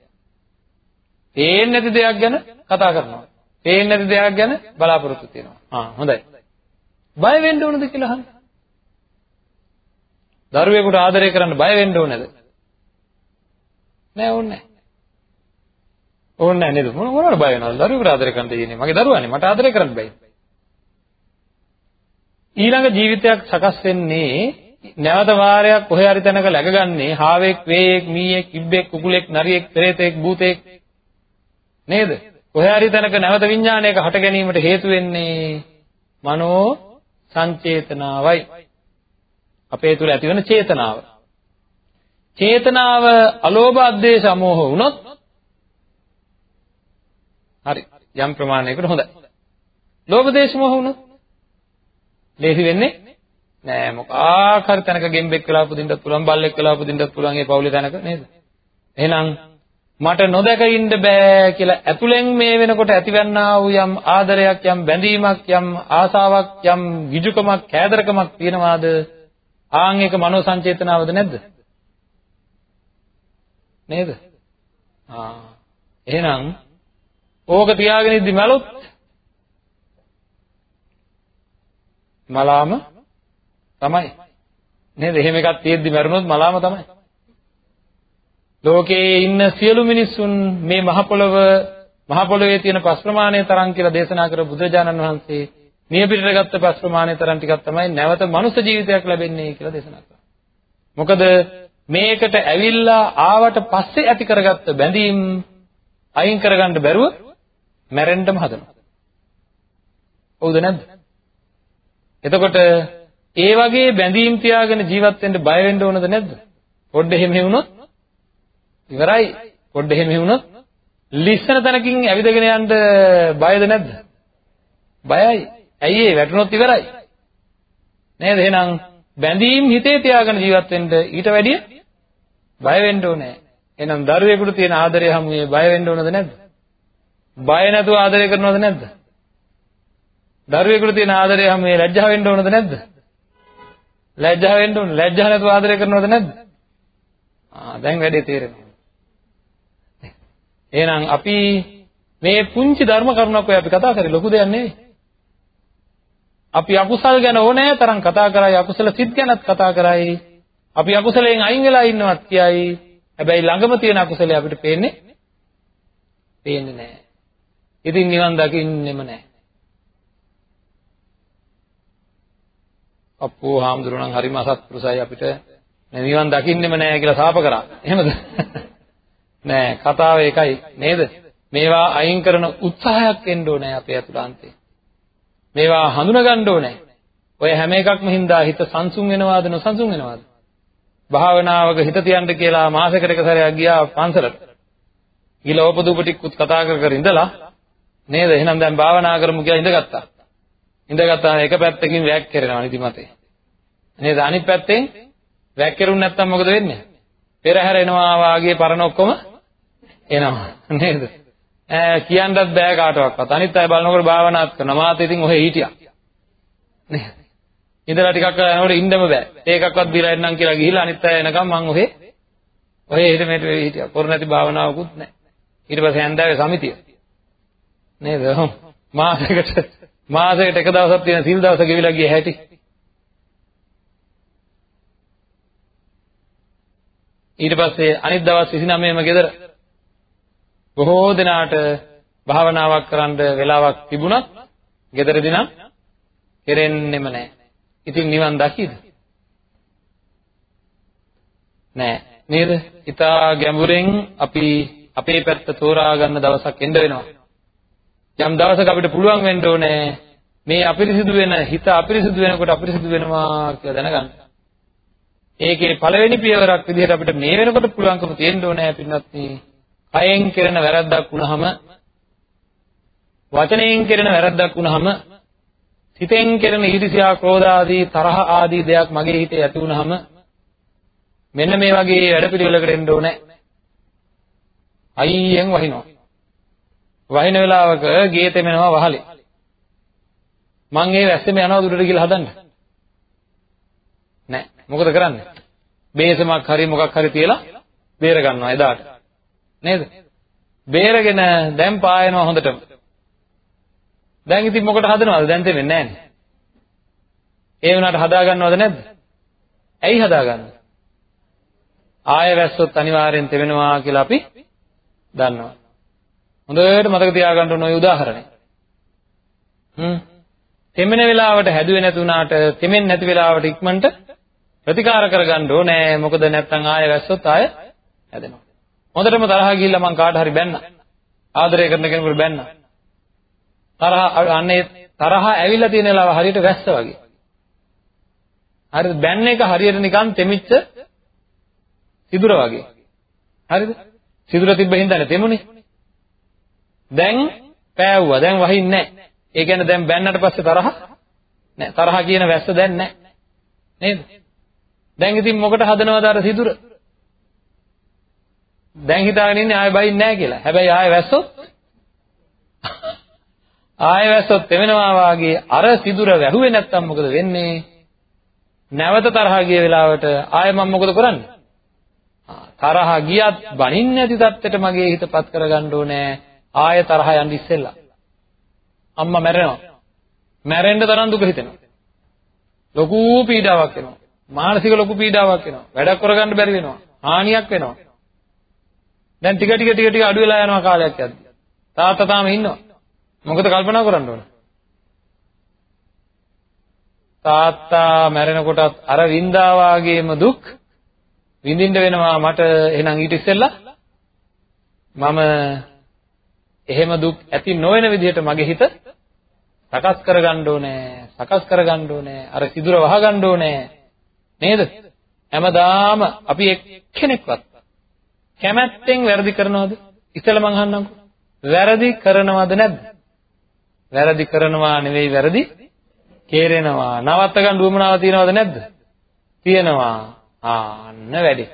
පේන්නේ නැති දෙයක් ගැන කතා කරනවා. පේන්නේ නැති දෙයක් ගැන බලාපොරොත්තු වෙනවා. ආ හොඳයි. බය වෙන්න ඕනද කියලා අහන්න. දරුවෙකුට ආදරය කරන්න බය වෙන්න ඕනද? නෑ ඕනේ නෑ. ඕනේ නෑ නේද? මොන මොනවද බය වෙනවද? දරුවෙකුට ආදරය කරන්න දෙන්නේ. මගේ දරුවානේ මට ආදරය කරන්න බෑ. ඊළඟ ජීවිතයක් සකස් වෙන්නේ නැවත වාරයක් කොහේ හරි තැනක läගගන්නේ හාවෙක්, වේයෙක්, මීයෙක්, ඉබ්බෙක්, කුකුලෙක්, නරියෙක්, පෙරේතෙක්, භූතෙක් නේද? කොහේ හරි තැනක නැවත විඥානයක හට ගැනීමට හේතු වෙන්නේ මනෝ සංචේතනාවයි. අපේ තුල ඇතිවන චේතනාව. චේතනාව අලෝභ අද්වේෂ අමෝහ වුණොත් හරි යම් ප්‍රමාණයකට හොඳයි. ලෝභ දේශ මොහ වුණොත් ලේසි වෙන්නේ නෑ මොකක් හරි තැනක ගෙම්බෙක් වෙලා උපදින්නත් පුළුවන් බල්ලෙක් වෙලා උපදින්නත් පුළුවන් ඒ පවුලේ තැනක නේද එහෙනම් මට නොදක ඉන්න බෑ කියලා ඇතුලෙන් මේ වෙනකොට ඇතිවන්නා වූ යම් ආදරයක් යම් බැඳීමක් යම් ආසාවක් යම් ගිජුකමක් කෑදරකමක් තියෙනවාද ආන් එක මනෝ සංචේතනාවද නැද්ද නේද ආ එහෙනම් ඕක තියාගෙන ඉද්දි මලොත් මලාම තමයි. නේද? එහෙම එකක් තියෙද්දි මැරුණොත් මලාම තමයි. ලෝකයේ ඉන්න සියලු මිනිසුන් මේ මහ පොළව මහ පොළවේ තියෙන පස් ප්‍රමාණය තරම් කියලා දේශනා කර බුදුරජාණන් වහන්සේ නිය පිටට ගත්ත පස් ප්‍රමාණය තරම් ටිකක් තමයි නැවත මනුෂ්‍ය ජීවිතයක් ලැබෙන්නේ කියලා දේශනා කළා. මොකද මේකට ඇවිල්ලා ආවට පස්සේ ඇති කරගත්ත බැඳීම් අයින් කරගන්න බැරුව මැරෙන්නම හදනවා. හවුද නැද්ද? එතකොට ඒ වගේ බැඳීම් තියාගෙන ජීවත් වෙන්න බය වෙන්න ඕනද නැද්ද? පොඩ්ඩ එහෙම වුණොත් ඉවරයි. පොඩ්ඩ එහෙම වුණොත් ලිස්සන තැනකින් ඇවිදගෙන යන්න බයද නැද්ද? බයයි. ඇයි ඒ වැටුනොත් ඉවරයි. නේද? එහෙනම් බැඳීම් හිතේ තියාගෙන ජීවත් වෙන්න ඊට වැඩිය බය වෙන්න ඕනේ. එහෙනම් දරුවෙකුට තියෙන ආදරය හැමුවේ බය වෙන්න ඕනද නැද්ද? බය නැතුව ආදරය කරනවද නැද්ද? දරුවෙකුට තියෙන ආදරය හැමුවේ ලැජ්ජා වෙන්න ඕනද නැද්ද? ලැජ්ජා වෙන්න ඕනේ. ලැජ්ජා නැතුව ආදරය කරනවද නැද්ද? ආ දැන් වැඩේ තේරෙනවා. එහෙනම් අපි මේ පුංචි ධර්ම කරුණක් ඔය අපි කතා කරේ ලොකු දෙයක් නෙවෙයි. අපි අකුසල් ගැන ඕනෑ තරම් කතා කරයි අකුසල සිත් ගැනත් කතා කරයි. අපි අකුසලයෙන් අයින් වෙලා ඉන්නවත් කියයි. හැබැයි ළඟම තියෙන අකුසලේ අපිට පේන්නේ පේන්නේ නැහැ. ඉතින් නිවන් දකින්නෙම නැහැ. අප්පෝ හාමුදුරුවෝ නම් හරිම අසත්පුරුසයි අපිට නිවන් දකින්නෙම නැහැ කියලා සාප කරා. එහෙමද? [LAUGHS] නෑ කතාව ඒකයි නේද? මේවා අයින් කරන උත්සාහයක් එන්න ඕනේ අපේ අතුලාන්තේ. මේවා හඳුනා ගන්න ඕනේ. ඔය හැම එකක්ම හින්දා හිත සංසුන් වෙනවාද නොසන්සුන් වෙනවාද? භාවනාවක හිත තියන්න කියලා මාසෙකට එක සැරයක් ගියා පන්සලට. ගිහලා ඕපදූපටික්කුත් කතා කර කර ඉඳලා නේද? එහෙනම් දැන් භාවනා කරමු කියලා ඉඳගත්තා. ඉඳගත්තාම එක පැත්තකින් වැක් කරනවා නිදිමතේ. නේද? අනිත් පැත්තෙන් වැක් කරුන් නැත්තම් මොකද වෙන්නේ? පෙරහැර එනවා වාගේ පරණ ඔක්කොම එනවා. නේද? ඈ කියන්නත් බෑ කාටවත්. අනිත් අය බලනකොට භාවනාත් කරනවා. මාත් ඉතින් ඔහෙ හිටියා. නේද? ඉඳලා ටිකක් වෙලා යනකොට ඉන්නම බෑ. ඒකක්වත් බිලා එන්නම් කියලා ගිහිල්ලා අනිත් අය එනකම් මං ඔහෙ ඔහෙ හිට මෙහෙට හිටියා. කර නැති භාවනාවකුත් නැහැ. ඊට පස්සේ හැන්දෑවේ සමිතිය. නේද? මාසයකට මාසයකට එක දවසක් තියෙන සිල් දවස ගෙවිලා ගිය හැටි. ඊට පස්සේ අනිත් දවස් 29ම ගෙදර බොහෝ දිනාට භාවනාවක් කරන්න වෙලාවක් තිබුණත් ගෙදරදී නම් කෙරෙන්නෙම නැහැ. ඉතින් නිවන් දකිද? නෑ නේද? ඊටා ගැඹුරෙන් අපි අපේ පැත්ත තෝරා ගන්න දවසක් එන්න වෙනවා. යම් දවසක අපිට පුළුවන් වෙන්න ඕනේ මේ අපිරිසිදු වෙන හිත අපිරිසිදු වෙනකොට අපිරිසිදු වෙනවා කියලා දැනගන්න. ඒකේ පළවෙනි පියවරක් විදිහට අපිට මේ වෙනකොට පුළුවන්කම තියෙන්න ඕනේ පින්වත්නි. කයෙන් කරන වැරද්දක් වුණාම වචනයෙන් කරන වැරද්දක් වුණාම හිතෙන් කරන ඊර්ෂ්‍යා, ක්‍රෝධ ආදී තරහ ආදී දෙයක් මගේ හිතේ ඇති වුණාම මෙන්න මේ වගේ වැඩපිළිවෙලකට එන්න ඕනේ. අයියෙන් වහිනවා. වහින වෙලාවක ගේ තෙමෙනවා වහලේ. මං ඒ වැස්සෙම යනවා දුරට කියලා හදන්න. නෑ. මොකද කරන්නේ? බේසමක් හරි මොකක් හරි තියලා බේර ගන්නවා එදාට. නේද? බේරගෙන දැන් පායනවා හොඳටම. දැන් ඉතින් මොකට හදනවද? දැන් තෙමෙන්නේ නෑනේ. ඒ වුණාට හදා ගන්නවද නැද්ද? ඇයි හදාගන්නේ? ආය වැස්සොත් අනිවාර්යෙන් තෙමෙනවා කියලා අපි දන්නවා. හොඳට මතක තියාගන්න ඕන ওই උදාහරණය. හ්ම්. තෙමෙන වෙලාවට හැදුවේ නැති වුණාට තෙමෙන්නේ නැති වෙලාවට ඉක්මනට ප්‍රතිකාර කරගන්න ඕනේ. මොකද නැත්නම් ආය වැස්සොත් ආය හැදෙනවා. හොඳටම තරහ ගිහිල්ලා මං කාට හරි බැන්නා. ආදරය කරන කෙනෙකුට බැන්නා. තරහ අන්නේ තරහ ඇවිල්ලා තියෙන වෙලාව හරියට වැස්ස වගේ. හරිද? බැන්න එක හරියට නිකන් තෙමිච්ච සිදුර වගේ. හරිද? සිදුර තිබ්බ හින්දානේ තෙමුනේ. දැන් පෑවුවා. දැන් වහින්නේ නැහැ. ඒ කියන්නේ දැන් බැන්නට පස්සේ තරහ නැහැ. තරහ කියන වැස්ස දැන් නැහැ. නේද? දැන් ඉතින් මොකට හදනවද අර සිදුර? දැන් හිතාගෙන ඉන්නේ ආයෙ බයින්නේ නැහැ කියලා. හැබැයි ආයෙ වැස්සොත් [LAUGHS] ආයෙ වැස්සොත් එවෙනවා වාගේ අර සිදුර වැහුවේ නැත්තම් මොකද වෙන්නේ? නැවත තරහ ගිය වෙලාවට ආයෙ මම මොකද කරන්නේ? තරහ ගියත් බනින්නේ නැති தත්තෙට මගේ හිතපත් කරගන්න ඕනේ. ආයෙ තරහ යන්න ඉස්සෙල්ලා. අම්මා මැරෙනවා. මැරෙන්න තරම් දුක හිතෙනවා. ලොකු පීඩාවක් එනවා. මානසික ලොකු පීඩාවක් එනවා. වැඩක් කරගන්න බැරි වෙනවා. හානියක් වෙනවා. දැන් ටික ටික ටික ටික අඩු වෙලා යනවා කාලයක් යද්දි. තාත්තා තාම ඉන්නවා. මොකද කල්පනා කරන්න ඕන? තාත්තා මැරෙනකොටත් අර වින්දා වාගේම දුක් විඳින්න වෙනවා මට එහෙනම් ඊට ඉස්සෙල්ලා මම එහෙම දුක් ඇති නොවන විදිහට මගේ හිත සකස් කරගන්න ඕනේ සකස් කරගන්න ඕනේ අර සිදුර වහගන්න ඕනේ නේද හැමදාම අපි එක්කෙනෙක්වත් කැමැත්තෙන් වැරදි කරනවද? ඉතල මං අහන්නම්කෝ. වැරදි කරනවද නැද්ද? වැරදි කරනවා නෙවෙයි වැරදි කේරෙනවා. නවත්ත ගන්න උවමනාව තියනවද නැද්ද? තියෙනවා. ආන්න වැඩි.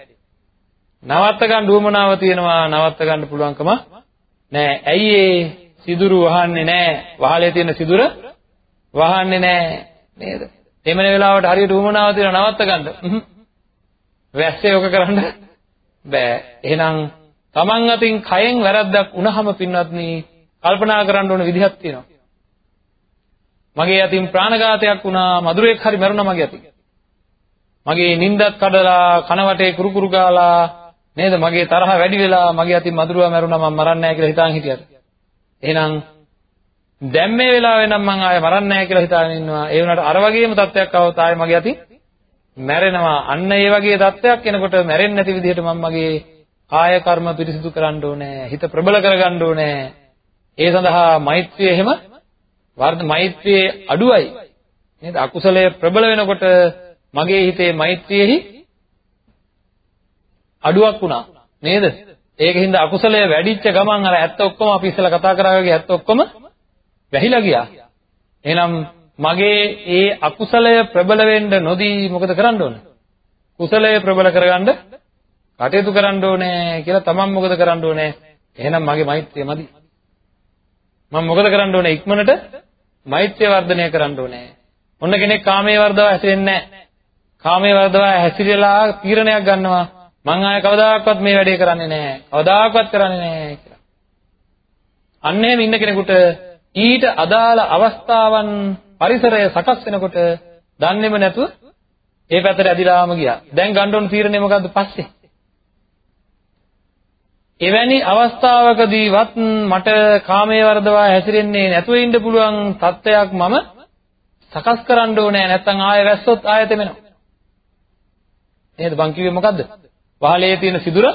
නවත්ත ගන්න උවමනාව තියෙනවා නවත්ත ගන්න පුළුවන්කම නෑ. ඇයි ඒ සිදුරු වහන්නේ නෑ? වහලේ තියෙන සිදුර වහන්නේ නෑ නේද? එමන වෙලාවට හරියට උවමනාව තියෙනවා නවත්ත ගන්න. වැස්සේ ඔක කරන්න බෑ. එහෙනම් තමන් අතින් කයෙන් වැරද්දක් වුණාම පින්වත්නි කල්පනා කරන්න ඕන විදිහක් තියෙනවා. මගේ අතින් ප්‍රාණඝාතයක් වුණා, මధుරෙක් හරි මැරුණා මගේ අතින්. මගේ නිින්දත් කඩලා, කනවටේ කුරුකුරු ගාලා, නේද? මගේ තරහ වැඩි වෙලා මගේ අතින් මధుරවා මැරුණා මම මරන්නේ නැහැ කියලා හිතාන් හිටියද? එහෙනම් දැන් මේ වෙලාවේ නම් මං ආයෙ මරන්නේ නැහැ කියලා හිතාගෙන ඉන්නවා. ඒ වුණාට අර වගේම තත්ත්වයක් આવොත් ආයෙ මගේ අතින් මැරෙනවා. අන්න ඒ වගේ තත්ත්වයක් එනකොට මැරෙන්නේ නැති විදිහට මම මගේ කාය කර්ම පිරිසිදු කරන්න ඕනේ. හිත ප්‍රබල කරගන්න ඕනේ. ඒ සඳහා මෛත්‍රිය එහෙම වර්ධ මෛත්‍රියේ අඩුවයි. නේද? අකුසලයේ ප්‍රබල වෙනකොට මගේ හිතේ මෛත්‍රියෙහි අඩුවක් වුණා. නේද? ඒකින්ද අකුසලය වැඩිච්ච ගමන් අර ඇත්ත ඔක්කොම අපි ඉස්සෙල්ලා කතා කරා වගේ ඇත්ත ඔක්කොම වැහිලා ගියා. එහෙනම් මගේ ඒ අකුසලය ප්‍රබල වෙන්න නොදී මොකද කරන්න ඕන? කුසලය ප්‍රබල කරගන්න කටයුතු කරන්න ඕනේ කියලා තමන් මොකද කරන්න ඕනේ? එහෙනම් මගේ මෛත්‍රිය මදි. මම මොකද කරන්න ඕනේ? ඉක්මනට මෛත්‍රිය වර්ධනය කරන්න ඕනේ. ඔන්න කෙනෙක් කාමයේ වර්ධව හැසිරෙන්නේ නැහැ. කාමයේ වර්ධව හැසිරෙලා තීරණයක් ගන්නවා. මං ආය කවදාකවත් මේ වැඩේ කරන්නේ නැහැ. කවදාකවත් කරන්නේ නැහැ කියලා. අන්න එහෙම ඉන්න කෙනෙකුට ඊට අදාළ අවස්ථාවන් පරිසරය සකස් වෙනකොට දන්නේම නැතුව ඒ පැත්තට ඇදිලාම ගියා. දැන් ගන්න ඕන තීරණය මොකද්ද පස්සේ? එවැනි අවස්ථාවකදීවත් මට කාමයේ වර්ධවා හැසිරෙන්නේ නැතුව ඉන්න පුළුවන් තත්ත්වයක් මම සකස් කරන්න ඕනේ නැත්නම් ආයෙ වැස්සොත් ආයෙ තෙමෙනවා. නේද? බං කිව්වේ මොකද්ද? වහලේ තියෙන සිදුර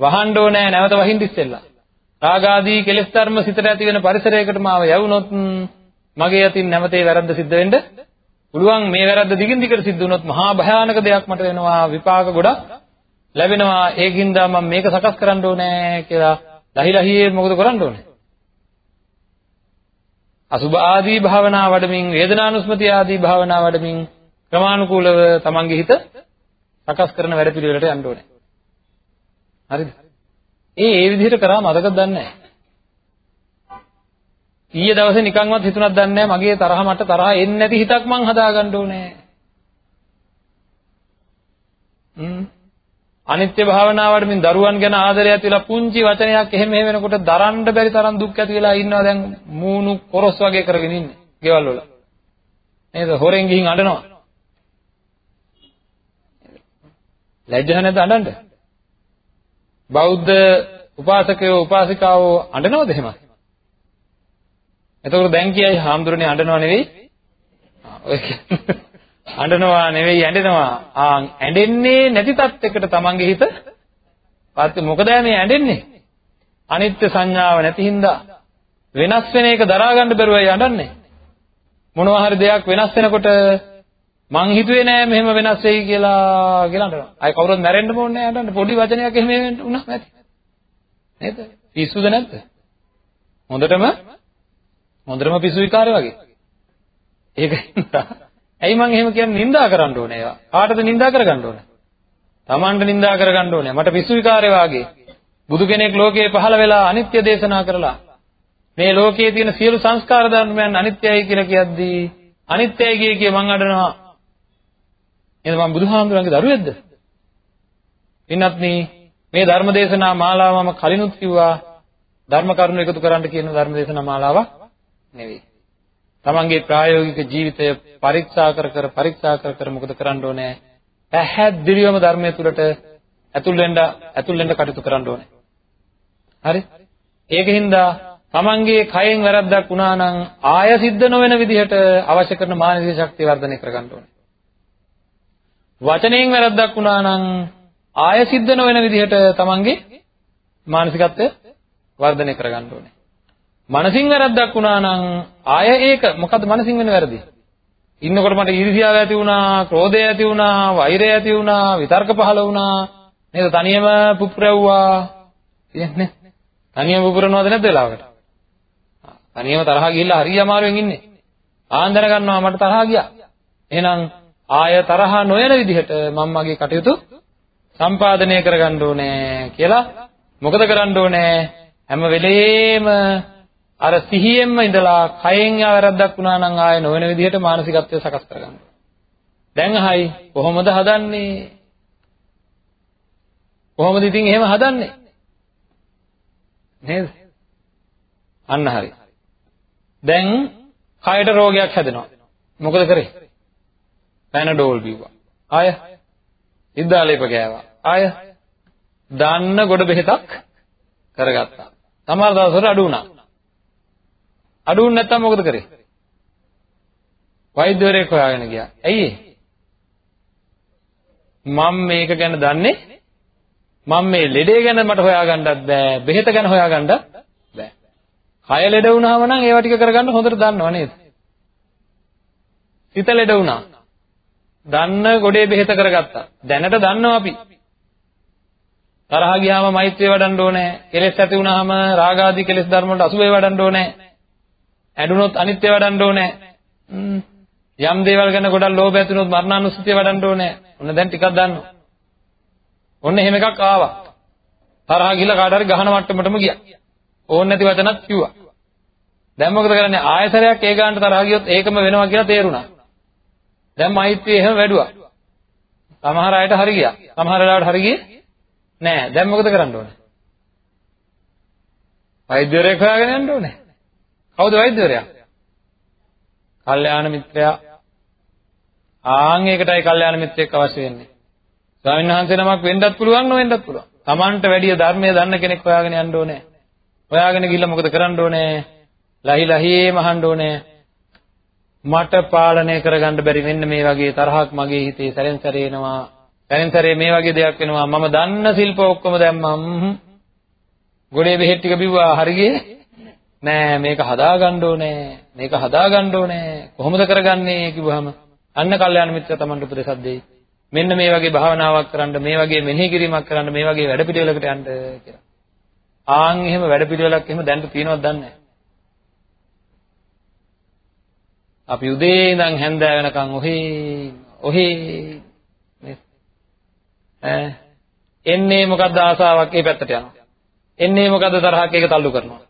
වහන්න ඕනේ නැවත වහින්න ඉස්සෙල්ලා. රාගාදී කෙලෙස් ධර්ම සිතට ඇති වෙන පරිසරයකට මාව යවුනොත් මගේ අතින් නැවතේ වැරද්ද සිද්ධ වෙන්න පුළුවන්. මේ වැරද්ද දිගින් දිගට සිද්ධ වුණොත් මහා භයානක දෙයක් මට වෙනවා විපාක ගොඩක් ලැබෙනවා. ඒකින්ද මම මේක සකස් කරන්න ඕනේ කියලා ලහි ලහියේ මොකද කරන්න ඕනේ? අසුභ ආදී භාවනා වඩමින් වේදනානුස්මති ආදී භාවනා වඩමින් ක්‍රමානුකූලව තමන්ගේ හිත සකස් කරන වැඩ පිළිවෙලට යන්න ඕනේ. හරිද? ඒ ඒ විදිහට කරා මතකද දන්නේ නැහැ. ඊයේ දවසේ නිකන්වත් හිතුණක් දන්නේ නැහැ. මගේ තරහ මට තරහ එන්නේ නැති හිතක් මං හදාගන්න ඕනේ. හ්ම්. අනිත්‍ය භාවනාවට මින් දරුවන් ගැන ආදරය ඇති වෙලා පුංචි වචනයක් එහෙම එහෙම වෙනකොට දරන්න බැරි තරම් දුක් ඇති වෙලා ඉන්නවා. දැන් මූණු කොරස් වගේ කරගෙන ඉන්නේ ගෙවල් වල. නේද? හොරෙන් ගිහින් අඬනවා. ලැජ්ජා නැද්ද අඬන්න? බෞද්ධ උපාසකයෝ උපාසිකාවෝ අඬනවද එහෙම? එතකොට දැන් කියයි හාමුදුරනේ අඬනව නෙවෙයි. ඔය [LAUGHS] අඬනවා නෙවෙයි ඇඬෙනවා. ආ ඇඬෙන්නේ නැති තත්යකට තමන්ගේ හිත පාත් මොකද මේ ඇඬෙන්නේ? අනිත්‍ය සංඥාව නැති හින්දා වෙනස් වෙන එක දරා ගන්න බැරුවයි අඬන්නේ. මොනවා හරි දෙයක් වෙනස් වෙනකොට මං හිතුවේ නෑ මෙහෙම වෙනස් වෙයි කියලා කියලා අඬනවා. අය කවුරුත් මැරෙන්න ඕනේ නෑ අඬන්න. පොඩි වචනයක් එහෙම වුණා නැති. නේද? පිස්සුද නැද්ද? හොඳටම හොඳටම පිස්සු විකාරය වගේ. ඒක ඇයි මං එහෙම කියන්නේ නිඳා කරන්න ඕනේ ඒවා? කාටද නිඳා කරගන්න ඕනේ? Tamanට නිඳා කරගන්න ඕනේ. මට පිස්සු විකාරය වාගේ. බුදු කෙනෙක් ලෝකේ පහළ වෙලා අනිත්‍ය දේශනා කරලා මේ ලෝකයේ තියෙන සියලු සංස්කාර ධර්මයන් අනිත්‍යයි කියලා කියද්දී අනිත්‍යයි කිය කිය මං අඬනවා එහෙනම් මම බුදුහාමුදුරන්ගේ දරුවෙක්ද? පින්වත්නි මේ ධර්ම දේශනා මාලාව මම කලිනුත් කිව්වා ධර්ම කරුණු එකතු කරන්න කියන ධර්ම දේශනා මාලාවක් නෙවෙයි. තමන්ගේ ප්‍රායෝගික ජීවිතය පරීක්ෂා කර කර පරීක්ෂා කර කර මොකද කරන්න ඕනේ? පැහැදිලිවම ධර්මයේ තුලට ඇතුල් වෙන්න ඇතුල් වෙන්න කටයුතු කරන්න ඕනේ. හරි? ඒකින්ද තමන්ගේ කයෙන් වැරද්දක් වුණා නම් ආය සිද්ධ නොවන විදිහට අවශ්‍ය කරන මානසික ශක්තිය වර්ධනය කරගන්න ඕනේ. වචනයෙන් වැරද්දක් වුණා නම් ආය සිද්ධ නොවන විදිහට තමන්ගේ මානසිකත්වය වර්ධනය කරගන්න ඕනේ. මනසින් වැරද්දක් වුණා නම් ආය ඒක මොකද්ද මනසින් වෙන වැරදි? ඉන්නකොට මට ඊර්ෂ්‍යාව ඇති වුණා, ක්‍රෝධය ඇති වුණා, වෛරය ඇති වුණා, විතර්ක පහළ වුණා. නේද? තනියම පුපුරවුවා. කියන්නේ තනියම පුපුරනවද නැද්ද වෙලාවකට? තනියම තරහා ගිහිල්ලා හරිය අමාරුවෙන් ඉන්නේ. ආන්දර ගන්නවා මට තරහා ගියා. එහෙනම් ආය තරහ නොයන විදිහට මම මගේ කටයුතු සම්පාදනය කරගන්න ඕනේ කියලා මොකද කරන්න ඕනේ හැම වෙලේම අර සිහියෙන්ම ඉඳලා කයෙන් වැරද්දක් වුණා නම් ආය නොවන විදිහට මානසිකත්වය සකස් කරගන්න. දැන් අහයි කොහොමද හදන්නේ? කොහොමද ඉතින් එහෙම හදන්නේ? නේද? අන්න හරි. දැන් කයට රෝගයක් හැදෙනවා. මොකද කරේ? පැනඩෝල් බිව්වා. ආය ඉද්දාලේප ගෑවා. ආය දාන්න ගොඩ බෙහෙතක් කරගත්තා. සමහර දවස්වල අඩු වුණා. අඩු වුණ නැත්නම් මොකද කරේ? වෛද්‍යවරයෙක් හොයාගෙන ගියා. ඇයි මම මේක ගැන දන්නේ මම මේ ලෙඩේ ගැන මට හොයාගන්නත් බෑ බෙහෙත ගැන හොයාගන්නත් බෑ. කය ලෙඩ වුණාම නම් ඒවා ටික කරගන්න හොඳට දන්නව නේද? සිත ලෙඩ වුණා. දන්න ගොඩේ බෙහෙත කරගත්තා. දැනට දන්නවා අපි. තරහ ගියාම මෛත්‍රිය වඩන්න ඕනේ. කෙලෙස් ඇති වුණාම රාග ආදී කෙලෙස් ධර්ම වලට අසුබේ වඩන්න ඕනේ. ඇඬුනොත් අනිත්‍ය වඩන්න ඕනේ. යම් දේවල් ගැන ගොඩක් ලෝභ ඇති වුණොත් මරණානුස්සතිය වඩන්න ඕනේ. ඔන්න දැන් ටිකක් දන්නවා. ඔන්න එහෙම එකක් ආවා. තරහ ගිහලා කාට හරි ගහන මට්ටමටම ගියා. ඕන නැති වචනත් කිව්වා. දැන් මොකද කරන්නේ? ආයතරයක් ඒ ගන්නට තරහ ගියොත් ඒකම වෙනවා කියලා තේරුණා. දැන් මෛත්‍රිය එහෙම වැඩුවා. සමහර අයට හරි ගියා. සමහර වෙලාවට හරි ගියේ නෑ. දැන් මොකද කරන්න ඕනේ? වෛද්‍යවරයෙක් හොයාගෙන යන්න ඕනේ. කවුද වෛද්‍යවරයා? කල්යාණ මිත්‍රයා. ආන් ඒකටයි කල්යාණ මිත්‍රයෙක් අවශ්‍ය වෙන්නේ. ස්වාමීන් වහන්සේ නමක් වෙන්නත් පුළුවන් නොවෙන්නත් පුළුවන්. Tamanට වැඩිය ධර්මය දන්න කෙනෙක් හොයාගෙන යන්න ඕනේ. හොයාගෙන ගිහිල්ලා මොකද කරන්න ඕනේ? ලහි ලහියේ මහන්න ඕනේ. මට පාලනය කරගන්න බැරි මෙන්න මේ වගේ තරහක් මගේ හිතේ සැරෙන් සැරේ එනවා. සැරෙන් සැරේ මේ වගේ දෙයක් වෙනවා. මම දන්න ශිල්ප ඔක්කොම දැම්මම්. ගොඩේ බෙහෙත් ටික බිව්වා හරියේ නෑ මේක හදාගන්න ඕනේ. මේක හදාගන්න ඕනේ. කොහොමද කරගන්නේ කිව්වහම අන්න කල්යාණ මිත්‍ර තමන්ට උපදෙසක් දෙයි. මෙන්න මේ වගේ භාවනාවක් කරන්න, මේ වගේ මෙනෙහි කිරීමක් කරන්න, මේ වගේ වැඩ පිළිවෙලකට යන්න කියලා. ආන් එහෙම වැඩ පිළිවෙලක් එහෙම දැන් තියෙනවද දන්නේ නැහැ. අපි උදේ ඉඳන් හැන්දෑ වෙනකන් ඔහේ ඔහේ ඈ එන්නේ මොකද්ද ආසාවක් ඒ පැත්තට යනවා. එන්නේ මොකද්ද තරහක් ඒක තල්ලු කරනවා.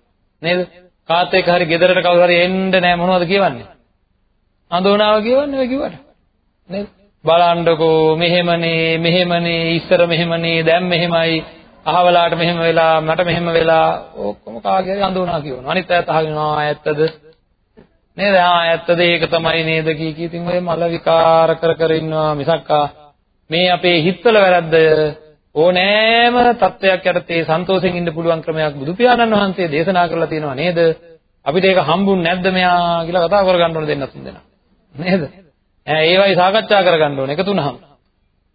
නේද? කාත් එක්ක හරි ගෙදරට කවුරු හරි එන්න නැහැ මොනවද කියවන්නේ? අඳෝනාව කියවන්නේ ඔය කිව්වට. නේද? බලන්නකෝ මෙහෙමනේ මෙහෙමනේ ඉස්සර මෙහෙමනේ දැන් මෙහෙමයි අහවලාට මෙහෙම වෙලා මට මෙහෙම වෙලා ඔක්කොම කාගේ හරි අඳෝනා කියවනවා. අනිත් අයත් අහගෙන ආ ඇත්තද? නේද? ආ ඇත්තද ඒක තමයි නේද කී කී ඉතින් ඔය මල විකාර කර කර ඉන්නවා මිසක්කා මේ අපේ හිතවල වැරද්ද ඕනෑම තත්වයක් යටතේ සන්තෝෂෙන් ඉන්න පුළුවන් ක්‍රමයක් බුදු පියාණන් වහන්සේ දේශනා කරලා තියෙනවා නේද? අපිට ඒක හම්බුන්නේ නැද්ද මෙයා කියලා කතා කරගන්න ඕන දෙන්න තුන් දෙනා. නේද? ඈ ඒවයි සාකච්ඡා කරගන්න ඕන එකතු වුණාම.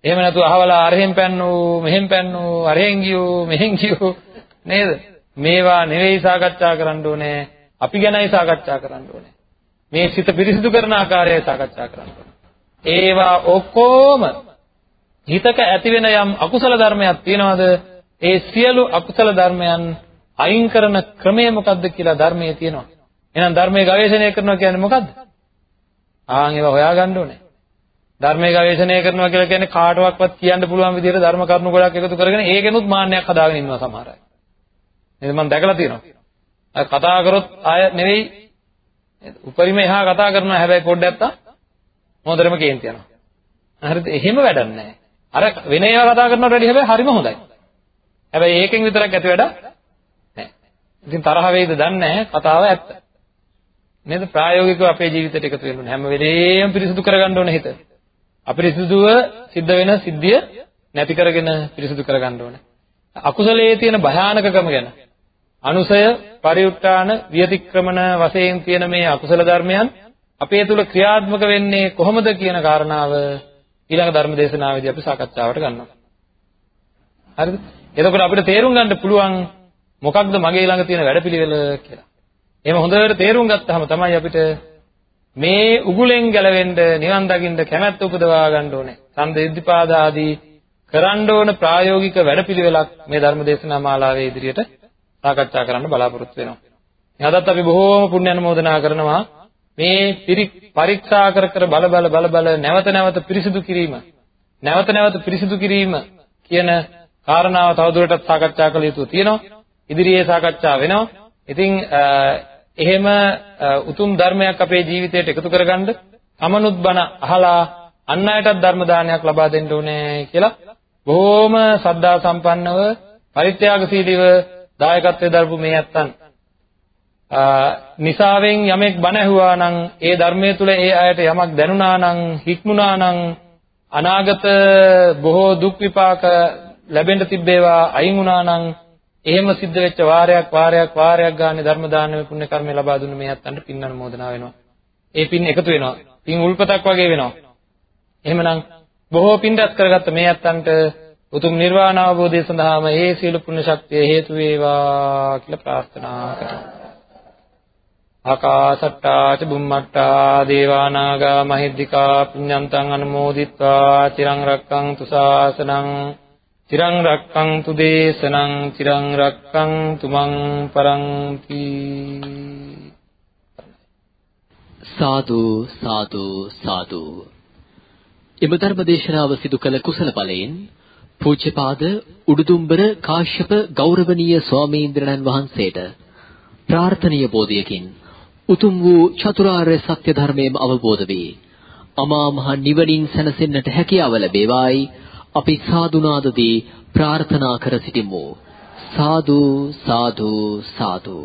එහෙම නැතුව අහවලා අරහෙන් පැන්නෝ මෙහෙන් පැන්නෝ අරහෙන් ගියෝ මෙහෙන් ගියෝ නේද? මේවා නෙවෙයි සාකච්ඡා කරන්න ඕනේ. අපි ගැනයි සාකච්ඡා කරන්න ඕනේ. මේ සිත පිරිසිදු කරන ආකාරයයි සාකච්ඡා කරන්න ඕනේ. ඒවා ඔක්කොම හිතක ඇති වෙන යම් අකුසල ධර්මයක් තියනවාද? ඒ සියලු අකුසල ධර්මයන් අයින් කරන ක්‍රමය මොකක්ද කියලා ධර්මයේ තියෙනවා. එහෙනම් ධර්මයේ ගවේෂණය කරනවා කියන්නේ මොකද්ද? ආන් ඒවා හොයාගන්න ඕනේ. ධර්මයේ ගවේෂණය කරනවා කියලා කියන්නේ කාටවත් කියන්න පුළුවන් විදිහට ධර්ම කරුණු ගොඩක් එකතු කරගෙන ඒකෙනුත් මාන්නයක් හදාගෙන ඉන්නවා සමහර අය. නේද මම දැකලා තියෙනවා. අය කතා කරොත් ආය නෙවෙයි උපරිම එහා කතා කරනවා හැබැයි පොඩ්ඩක් නැත්තම් මොඳරම කේන්ති යනවා. හරිද? එහෙම වැඩක් නැහැ. අර වෙන ඒවා කතා කරනවට වැඩිය හැබැයි හරිම හොඳයි. හැබැයි ඒකෙන් විතරක් ඇති වැඩ නැහැ. ඉතින් තරහ වෙයිද දන්නේ නැහැ කතාව ඇත්ත. නේද? ප්‍රායෝගිකව අපේ ජීවිතයට එකතු වෙන්න ඕනේ. හැම වෙලේම පිරිසිදු කරගන්න ඕනේ හිත. අපිරිසිදුව සිද්ධ වෙන සිද්ධිය නැති කරගෙන පිරිසිදු කරගන්න ඕනේ. අකුසලයේ තියෙන භයානකකම ගැන අනුසය පරිඋත්තාන විතික්‍රමන වශයෙන් තියෙන මේ අකුසල ධර්මයන් අපේ තුල ක්‍රියාත්මක වෙන්නේ කොහොමද කියන කාරණාව ඊළඟ ධර්ම දේශනාවේදී අපි සාකච්ඡාවට ගන්නවා. හරිද? එතකොට අපිට තේරුම් ගන්න පුළුවන් මොකක්ද මගේ ළඟ තියෙන වැඩපිළිවෙල කියලා. එහෙම හොඳට තේරුම් ගත්තාම තමයි අපිට මේ උගුලෙන් ගැලවෙන්න නිවන් දකින්න කැමැත්ත උපදවා ගන්න ඕනේ. සම්ද ඉද්ධිපාද ආදී කරන්න ඕන ප්‍රායෝගික වැඩපිළිවෙලක් මේ ධර්ම දේශනා මාලාවේ ඉදිරියට සාකච්ඡා කරන්න බලාපොරොත්තු වෙනවා. අදත් අපි බොහෝම පුණ්‍ය අනුමෝදනා කරනවා මේ පරීක්ෂා කර කර බල බල බල බල නැවත නැවත පිරිසිදු කිරීම නැවත නැවත පිරිසිදු කිරීම කියන කාරණාව තවදුරටත් සාකච්ඡා කළ යුතු තියෙනවා. ඉදිරියේ සාකච්ඡා වෙනවා. ඉතින් එහෙම උතුම් ධර්මයක් අපේ ජීවිතයට එකතු කරගන්න තමනුත් බණ අහලා අන් අයටත් ධර්ම දානයක් ලබා දෙන්න ඕනේ කියලා බොහොම සද්ධා සම්පන්නව පරිත්‍යාගශීලීව දායකත්වයේ දරපු මේ ඇත්තන් නිසාවෙන් යමෙක් බණ ඇහුවා නම් ඒ ධර්මයේ තුල ඒ අයට යමක් දැනුණා නම් හික්මුණා නම් අනාගත බොහෝ දුක් විපාක ලැබෙන්න තිබේවා අයින් වුණා නම් එහෙම සිද්ධ වෙච්ච වාරයක් වාරයක් වාරයක් ගානේ ධර්ම දානමය පුණ්‍ය කර්මය ලබා දුන්න මේ අත්තන්ට පින් අනුමෝදනා වෙනවා. ඒ පින් එකතු වෙනවා. පින් උල්පතක් වගේ වෙනවා. එහෙමනම් බොහෝ පින් රැස් කරගත්ත මේ අත්තන්ට උතුම් නිර්වාණ අවබෝධය සඳහාම ඒ සියලු පුණ්‍ය ශක්තිය හේතු වේවා කියලා ප්‍රාර්ථනා කරමු. ආකාසට්ටා ච බුම්මට්ටා දේවා නාග මහිද්దికා පුඤ්ඤන්තං අනුමෝදිත්වා චිරං රක්ඛන්තු ශාසනං චිරං රක්ඛන්තු දේශනං චිරං රක්ඛන්තු මං පරන්ති සාදු සාදු සාදු එම ධර්ම දේශනාව සිදු කළ කුසල බලයෙන් පූජ්‍යපාද උඩුදුම්බර කාශ්‍යප ගෞරවනීය ස්වාමීන් වහන්සේට ප්‍රාර්ථනීය බෝධියකින් උතුම් වූ චතුරාර්ය සත්‍ය ධර්මයේම අවබෝධ වේ. අමා මහ නිවනින් සැනසෙන්නට හැකියාව ලැබේවායි අපි සාදුනාදදී ප්‍රාර්ථනා කර සිටිමු. සාදු සාදු සාදු